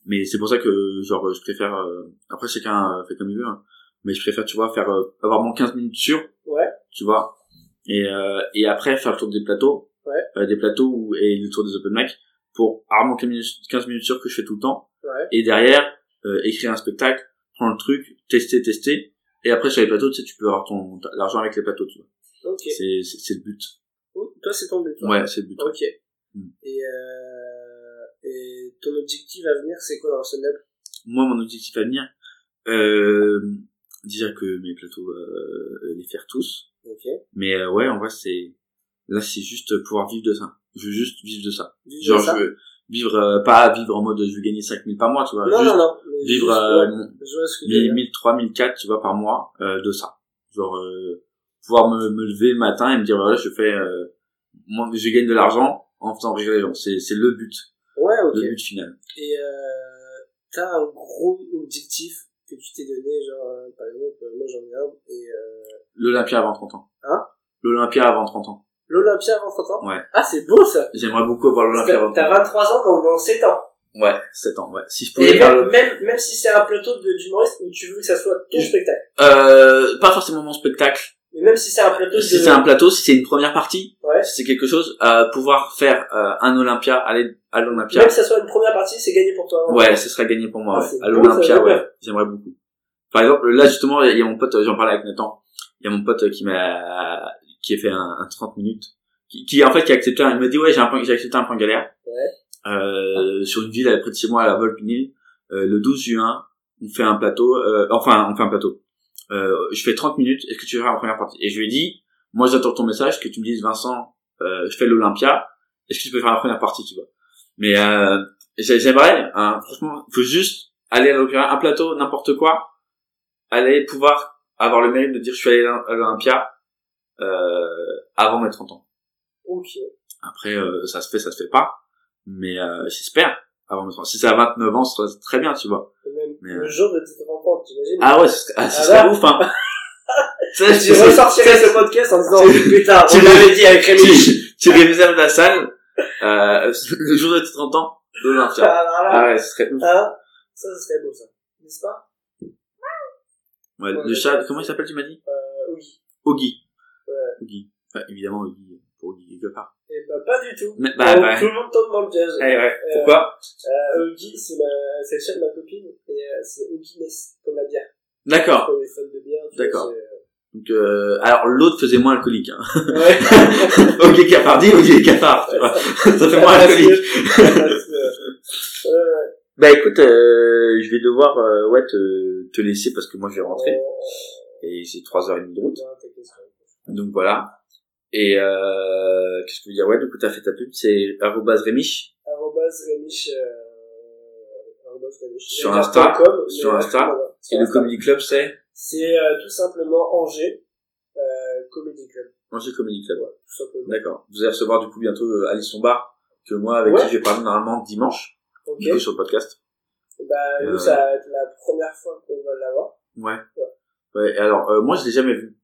S12: Mais c'est pour ça que genre je préfère, euh, après chacun euh, fait comme il veut, hein, mais je préfère tu vois faire euh, avoir mon 15 minutes sûr,
S13: ouais.
S12: tu vois, et euh, et après faire le tour des plateaux,
S13: Ouais.
S12: euh, des plateaux où, et le tour des open mic pour avoir mon 15 minutes, 15 minutes sûr que je fais tout le temps,
S13: ouais.
S12: Et derrière euh, écrire un spectacle, prendre le truc, tester, tester, et après sur les plateaux, tu sais, tu peux avoir ton l'argent avec les plateaux, tu vois.
S13: ok.
S12: C'est c'est c'est le but.
S13: Toi c'est ton but toi.
S12: Ouais, c'est le but.
S13: ok
S12: Mm.
S13: et euh, et ton objectif à venir c'est quoi dans stand-up
S12: Moi, mon objectif à venir, euh, déjà que mes plateaux, euh, les faire tous.
S13: ok
S12: Mais euh, ouais, en vrai, c'est là, c'est juste pouvoir vivre de ça. Je veux juste vivre de ça.
S13: Vivre de
S12: Genre,
S13: ça
S12: je veux vivre, euh, pas vivre en mode je veux gagner 5000 par mois, tu vois.
S13: non
S12: juste
S13: non non
S12: vivre
S13: juste,
S12: euh,
S13: ouais,
S12: mon-
S13: je vois ce que tu veux
S12: 1000,
S13: dire.
S12: 1000, 3000, 4, tu vois, par mois, euh, de ça. Genre, euh, pouvoir me, me lever le matin et me dire, voilà, je fais, euh, moi, je gagne de l'argent en faisant rire les gens. C'est, c'est le but.
S13: ouais ok
S12: Le but final.
S13: Et euh, t'as un gros objectif que tu t'es donné, genre, euh, par exemple, euh, moi j'en ai un, et euh,
S12: L'Olympia avant 30 ans.
S13: Hein?
S12: L'Olympia avant 30 ans.
S13: l'Olympia avant 30 ans?
S12: Ouais.
S13: Ah, c'est beau ça
S12: J'aimerais beaucoup avoir l'Olympia avant 30
S13: T'as
S12: ans.
S13: 23 ans dans, dans 7 ans.
S12: Ouais, 7 ans, ouais. Si je pouvais
S13: Et même,
S12: le...
S13: même, même si c'est un plateau de- d'humoriste où tu veux que ça soit ton spectacle?
S12: Euh, pas forcément mon spectacle.
S13: Mais même si c'est un plateau
S12: Si
S13: de...
S12: c'est un plateau, si c'est une première partie,
S13: Ouais.
S12: si c'est quelque chose, euh, pouvoir faire euh, un Olympia, aller à l'Olympia.
S13: Même si ça soit une première partie, c'est gagné pour toi. hein.
S12: Ouais, ce serait gagné pour moi,
S13: Ah,
S12: ouais. À l'Olympia, ouais. J'aimerais beaucoup. Par exemple, là, justement, il y a mon pote, j'en parlais avec Nathan. Il y a mon pote qui m'a, qui a fait un, un 30 minutes. Qui, qui, en fait, qui a accepté un, il m'a dit, ouais, j'ai un point, j'ai accepté un point galère.
S13: Ouais.
S12: Euh, sur une ville à près de chez moi, à la Volpinil. Euh, le 12 juin, on fait un plateau, euh, enfin, on fait un plateau. Euh, je fais 30 minutes, est-ce que tu veux faire la première partie? Et je lui ai dit, moi, j'attends ton message, que tu me dises, Vincent, euh, je fais l'Olympia, est-ce que tu peux faire la première partie, tu vois? Mais, euh, j'ai- j'aimerais, hein, franchement, faut juste aller à l'Olympia, un plateau, n'importe quoi, aller pouvoir avoir le mérite de dire je suis allé à l'Olympia, euh, avant mes 30 ans.
S13: Ok.
S12: Après, euh, ça se fait, ça se fait pas. Mais euh, j'espère. Avant mes 30 ans. Si c'est à 29 ans, ce serait très bien, tu vois.
S13: Le
S12: euh,
S13: jour de tes 30 ans, t'imagines
S12: Ah ouais, ce serait, ah, ce
S13: Ah
S12: serait ouf, hein. Tu
S13: Tu ressortirais ce podcast en disant, oh, putain, on l'avait dit avec Rémi.
S12: tu, tu réserves la salle, euh, le jour de tes 30 ans, l'Olympia.
S13: Alors là,
S12: Ah ouais, ce serait ouf.
S13: ça, ce serait beau, ça. N'est-ce pas?
S12: Ouais, le chat, comment il s'appelle, tu m'as dit?
S13: Euh, oui.
S12: Oggy.
S13: Ouais.
S12: Ouais, évidemment, Oggy, pour Oggy quelque part.
S13: Eh bah, pas du tout.
S12: Mais, bah, bah.
S13: Tout le monde tombe dans le piège.
S12: Eh ouais,
S13: Euh,
S12: pourquoi?
S13: Euh, Oggy, c'est ma, c'est le de ma copine, et euh, c'est Ogginess, comme la bière.
S12: D'accord.
S13: Comme les fans de bière.
S12: D'accord.
S13: c'est-
S12: Donc, euh, alors l'autre faisait moins alcoolique. Hein.
S13: Ouais.
S12: ok, cafardi, ok, cafard, tu vois. Ça fait moins alcoolique.
S13: Euh,
S12: Bah écoute, euh, je vais devoir euh, ouais te, te laisser parce que moi je vais rentrer et j'ai trois heures et demie de route. Donc voilà. Et euh, qu'est-ce que veux dire? Ouais, du coup, t'as fait ta pub, c'est
S13: euh, arrobase Rémich.
S12: sur Insta.
S13: .com,
S12: Sur
S13: ouais,
S12: Insta.
S13: voilà. Sur
S12: Et le. Comedy Club, c'est?
S13: C'est euh, tout simplement Angers euh, Comedy Club,
S12: Angers Comedy Club.
S13: tout simplement.
S12: D'accord. Vous allez recevoir du coup bientôt euh, Alice Lombard, que moi, avec
S13: Ouais.
S12: qui je vais parler normalement dimanche,
S13: Ok.
S12: du coup, sur le podcast.
S13: Bah,
S12: Euh,
S13: nous, ça va être la première fois qu'on va l'avoir.
S12: Ouais.
S13: Ouais.
S12: Ouais, et alors, euh, moi, je l'ai jamais vu.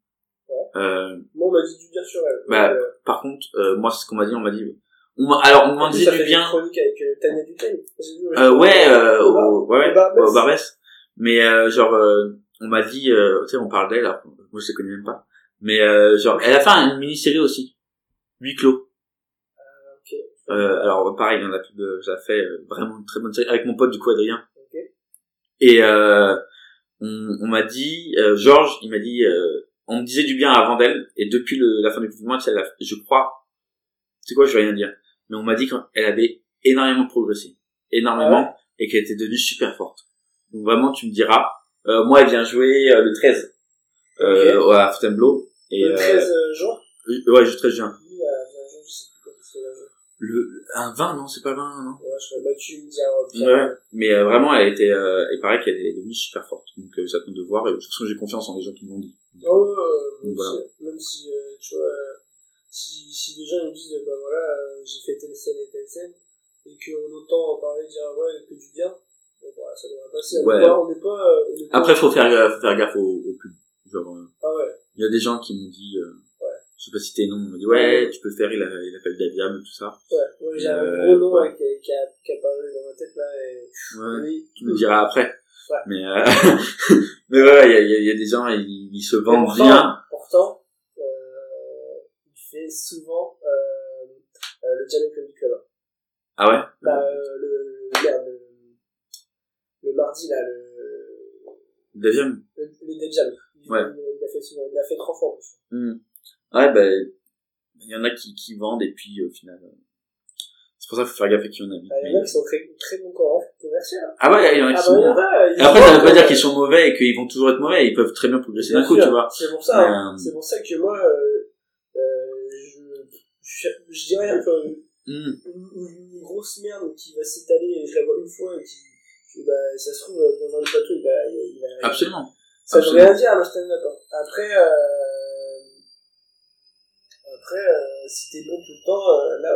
S13: Ouais.
S12: Euh,
S13: Moi, on m'a dit du bien sur elle.
S12: Bah,
S13: euh,
S12: par contre, euh, moi, c'est ce qu'on m'a dit, on m'a dit, on alors, on m'a
S13: plus,
S12: dit
S13: ça
S12: du
S13: fait
S12: bien.
S13: Une chronique avec euh, Tania
S12: Euh, ouais, euh,
S13: au
S12: au, ouais,
S13: au Barbès.
S12: Mais, euh, genre, euh, on m'a dit, euh, tu sais, on parle d'elle, alors, moi, je les connais même pas. Mais, euh, genre, elle a fait une mini-série aussi. Huis clos.
S13: Ok.
S12: Euh, alors, pareil, on a pub, euh, j'ai fait euh, vraiment une très bonne série avec mon pote, du coup, Adrien.
S13: Ok.
S12: Et, euh, on, on m'a dit, euh, Georges, il m'a dit, euh, on me disait du bien avant d'elle, et depuis le, la fin du confinement, je crois, c'est quoi, je vais rien dire, mais on m'a dit qu'elle avait énormément progressé, énormément, et qu'elle était devenue super forte. Donc vraiment, tu me diras, euh, moi, elle vient jouer euh, le 13, euh, à Fontainebleau, et
S13: Le 13 euh, juin.
S12: euh, ouais, le 13 juin.
S13: Oui, euh, je sais plus quand c'est la journée.
S12: Le, un 20, non, c'est pas le 20, non?
S13: Ouais, je bah, tu me diras.
S12: Ouais, mais vraiment, elle était, euh, il paraît qu'elle est devenue super forte. Donc, euh, ça de voir. Et de toute façon, j'ai confiance en les gens qui m'ont dit.
S13: Oh, euh, même,
S12: Voilà.
S13: si, même si, euh, tu vois, si, si des gens ils me disent, bah voilà, euh, j'ai fait telle scène et telle scène, et qu'on entend en parler, dire, ouais, que du bien, bon, voilà, ça devrait passer.
S12: Ouais.
S13: pas, on n'est pas, on n'est pas-
S12: Après, faut faire, gaffe- faut faire gaffe au, au pub. Genre, euh,
S13: Ah ouais.
S12: il y a des gens qui m'ont dit, euh,
S13: Ouais.
S12: je sais pas si t'es nom, on m'a dit, ouais, tu peux faire, il a, il appelle Daviam, tout ça.
S13: Ouais, ouais, j'ai un
S12: Euh,
S13: gros nom
S12: ouais.
S13: qui, qui, a, qui a paru dans ma tête là, et
S12: Ouais. Tu me diras après.
S13: Ouais.
S12: Mais, euh, mais ouais, il y a, y a- y a des gens, ils, ils se vendent
S13: pourtant,
S12: bien.
S13: Pourtant, euh, il fait souvent euh, euh, le Jamel Comedy Club.
S12: Ah ouais?
S13: Bah, euh, le, le, merde, le, le mardi là, le, le, le Jam. Il,
S12: Ouais.
S13: il, il a fait souvent, il a fait trois fois en plus.
S12: Hmm. Ouais, ben, il y en a qui, qui vendent et puis au final, euh, c'est pour ça qu'il faut faire gaffe à qui on invite.
S13: Ah, il y en a qui sont très, très bons commer- commerciaux. hein.
S12: Ah ouais, il y en a qui
S13: Ah
S12: sont
S13: bah,
S12: bons. Et après, ça veut pas dire qu'ils sont mauvais et qu'ils vont toujours être mauvais, ils peuvent très bien progresser d'un coup, tu vois.
S13: C'est pour ça, hein.
S12: euh,
S13: c'est pour ça que moi, euh, euh, je, je, dirais un peu
S12: hmm.
S13: une, une grosse merde qui va s'étaler, et je la vois une fois et qui, bah, ça se trouve dans un plateau, il va, il va,
S12: Absolument.
S13: Ça veut rien dire à le stand-up. hein. Après, euh, après, euh, si t'es bon tout le temps, euh, là,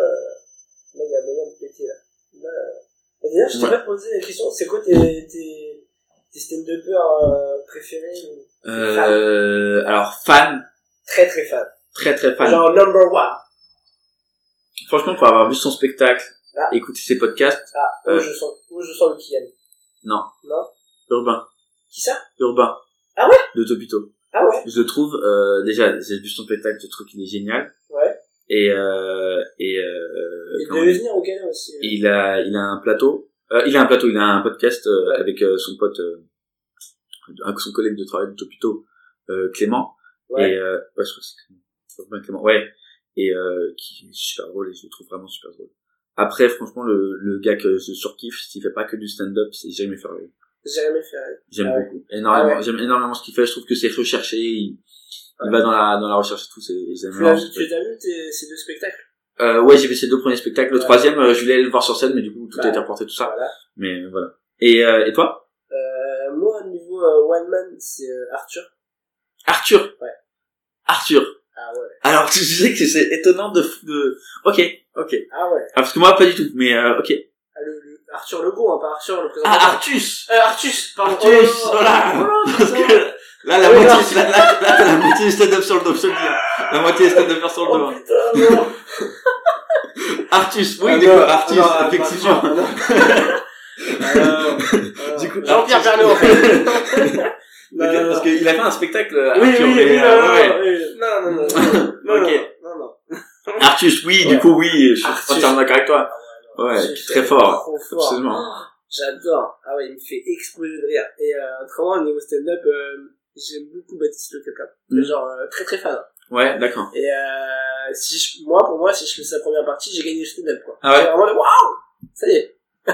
S13: là, il y a moyen de péter, là. là euh... D'ailleurs, je t'ai
S12: Ouais.
S13: pas posé la question, c'est quoi tes, tes, tes stand-uppers euh, préférés ou-
S12: Euh, alors, fan,
S13: Très très fan.
S12: très très fan.
S13: Genre number one.
S12: Franchement, pour avoir vu son spectacle,
S13: Ah.
S12: écouter ses podcasts,
S13: Ah, où,
S12: Euh.
S13: je sens, où je sens le Kian.
S12: non.
S13: Non?
S12: Urbain.
S13: Qui ça?
S12: Urbain.
S13: Ah ouais?
S12: De Topito.
S13: Ah ouais?
S12: Je le trouve, euh, déjà, j'ai vu son spectacle, je trouve qu'il est génial.
S13: Ouais.
S12: Et, euh, et, euh,
S13: Il devait venir au Ghana aussi. euh.
S12: il a, il a un plateau, euh, il a un plateau, il a un podcast euh, avec euh, son pote, euh, avec son collègue de travail de Topito, euh, Clément.
S13: Ouais.
S12: Et euh, ouais, je crois que c'est Clément. Ouais. Et euh, qui est super drôle et je le trouve vraiment super drôle. Après, franchement, le, le gars que je surkiffe, s'il fait pas que du stand-up, c'est Jérémy Ferré.
S13: Jérémy Ferré.
S12: J'aime
S13: Ah ouais.
S12: beaucoup, énormément.
S13: Ah ouais.
S12: J'aime énormément ce qu'il fait. Je trouve que c'est recherché. Il, il va dans la dans la recherche et tout. C'est
S13: Tu l'as
S12: qu'il
S13: tu as vu tes, ces deux spectacles?
S12: Euh, ouais, j'ai vu ces deux premiers spectacles. Le
S13: Ouais.
S12: troisième, euh, je voulais aller le voir sur scène, mais du coup, tout
S13: Bah,
S12: a été reporté, tout ça.
S13: Voilà.
S12: Mais euh, voilà. Et euh, et toi,
S13: Euh, moi, au niveau euh, One Man, c'est euh, Arthur.
S12: Arthur?
S13: Ouais.
S12: Arthur.
S13: Ah ouais.
S12: Alors, tu sais que c'est étonnant de, de... Ok, ok.
S13: Ah ouais.
S12: Ah, parce que moi, pas du tout, mais euh, ok.
S13: Ah, le, le, Arthur Legault, hein, pas Arthur le président.
S12: Ah, Artus
S13: Euh, Artus, pardon.
S12: Artus,
S13: Oh,
S12: voilà
S13: oh,
S12: Parce que là, la moitié, là, là, là, la moitié du stand-up sur le dos, je te le dis. hein. La moitié du stand-up sur le dos.
S13: Oh putain, non.
S12: Artus, oui,
S13: Ah,
S12: du coup, Artus,
S13: non, ah,
S12: effectivement.
S13: non, non. Euh,
S12: Du coup,
S13: Jean-Pierre. Pernaut, en fait. Non, non,
S12: Parce qu'il a fait un spectacle,
S13: Oui,
S12: Arthur,
S13: oui, oui,
S12: euh,
S13: non,
S12: ouais.
S13: oui. non, non, non, non, non,
S12: Ok.
S13: non, non, non.
S12: Artus, oui,
S13: Ouais.
S12: du coup, oui, je suis entièrement d'accord avec toi. Ouais,
S13: Artus,
S12: très fort.
S13: Fort.
S12: Absolument.
S13: Oh, J'adore. Ah ouais, il me fait exploser de rire. Et euh, autrement, au niveau stand-up, euh, j'aime beaucoup Baptiste Le Caplin.
S12: Mm.
S13: Genre, euh, très très fan.
S12: Ouais, d'accord.
S13: Et euh, si je, moi, pour moi, si je fais sa première partie, j'ai gagné le stand-up, quoi.
S12: Ah ouais?
S13: Vraiment de waouh! Ça y est.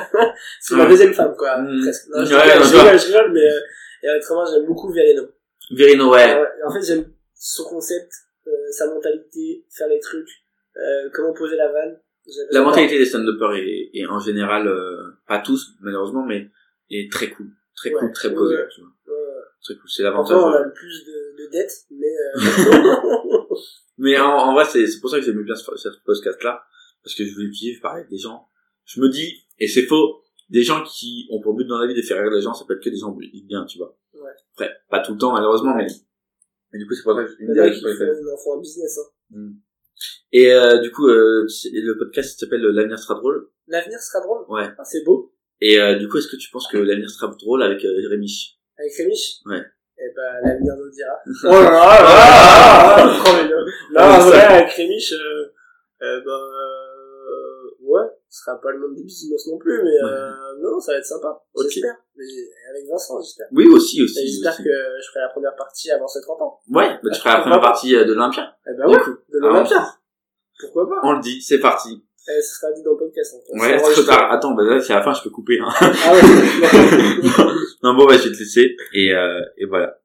S13: c'est ma
S12: Ouais.
S13: deuxième femme, quoi,
S12: Mm.
S13: presque. Non, je
S12: Ouais,
S13: rigole,
S12: non,
S13: je
S12: je vois.
S13: rigole, je rigole, mais, euh, et autrement, j'aime beaucoup Verino.
S12: Verino, ouais.
S13: Ouais, En fait, j'aime son concept, euh, sa mentalité, faire les trucs, euh, comment poser la vanne.
S12: La mentalité des stand-uppers est, est en général, euh, pas tous malheureusement, mais est très cool, très cool, très posé.
S13: Ouais.
S12: Tu vois. C'est l'avantage.
S13: on a
S12: euh.
S13: le plus de, de dettes, mais euh,
S12: Mais en, en vrai, c'est c'est pour ça que j'aime bien ce, ce podcast-là, parce que je voulais parler avec des gens. Je me dis, et c'est faux, des gens qui ont pour but dans la vie de faire rire les gens, ça peut être que des gens bien, tu vois.
S13: Ouais.
S12: Après, pas tout le temps malheureusement, mais, mais du coup c'est pour ça que une
S13: y en a
S12: des
S13: qui
S12: raisons pour lesquelles-
S13: font, ils en font un business. Hein.
S12: Mm. Et euh, du coup, euh, le podcast s'appelle L'avenir sera drôle.
S13: L'avenir sera drôle.
S12: Ouais.
S13: Ah, c'est beau.
S12: Et euh, du coup, est-ce que tu penses que l'avenir sera drôle avec euh, Rémi?
S13: Avec Rémi
S12: Ouais.
S13: Eh ben, l'avenir nous le dira. oh là là, là là,
S12: Ah,
S13: vrai, avec Rémi, euh, euh, ben, euh, ouais, ce sera pas le monde des bisounours non plus, mais euh, non, ça va être sympa.
S12: Ok.
S13: J'espère. Mais avec Vincent, j'espère.
S12: Oui, aussi, aussi.
S13: J'espère que je ferai la première partie avant ses 30 ans.
S12: Ouais, bah, tu feras la première partie euh, de l'Olympia.
S13: Eh ben
S12: coup.
S13: de
S12: Ah,
S13: l'Olympia. Pourquoi pas
S12: On le dit, c'est parti.
S13: Eh, Ce sera dit dans le podcast. hein.
S12: Ouais, trop tard. Attends, bah là, c'est à la fin, je peux couper. Hein.
S13: Ah ouais.
S12: non, bon, bah, je vais te laisser. Et, euh, et voilà.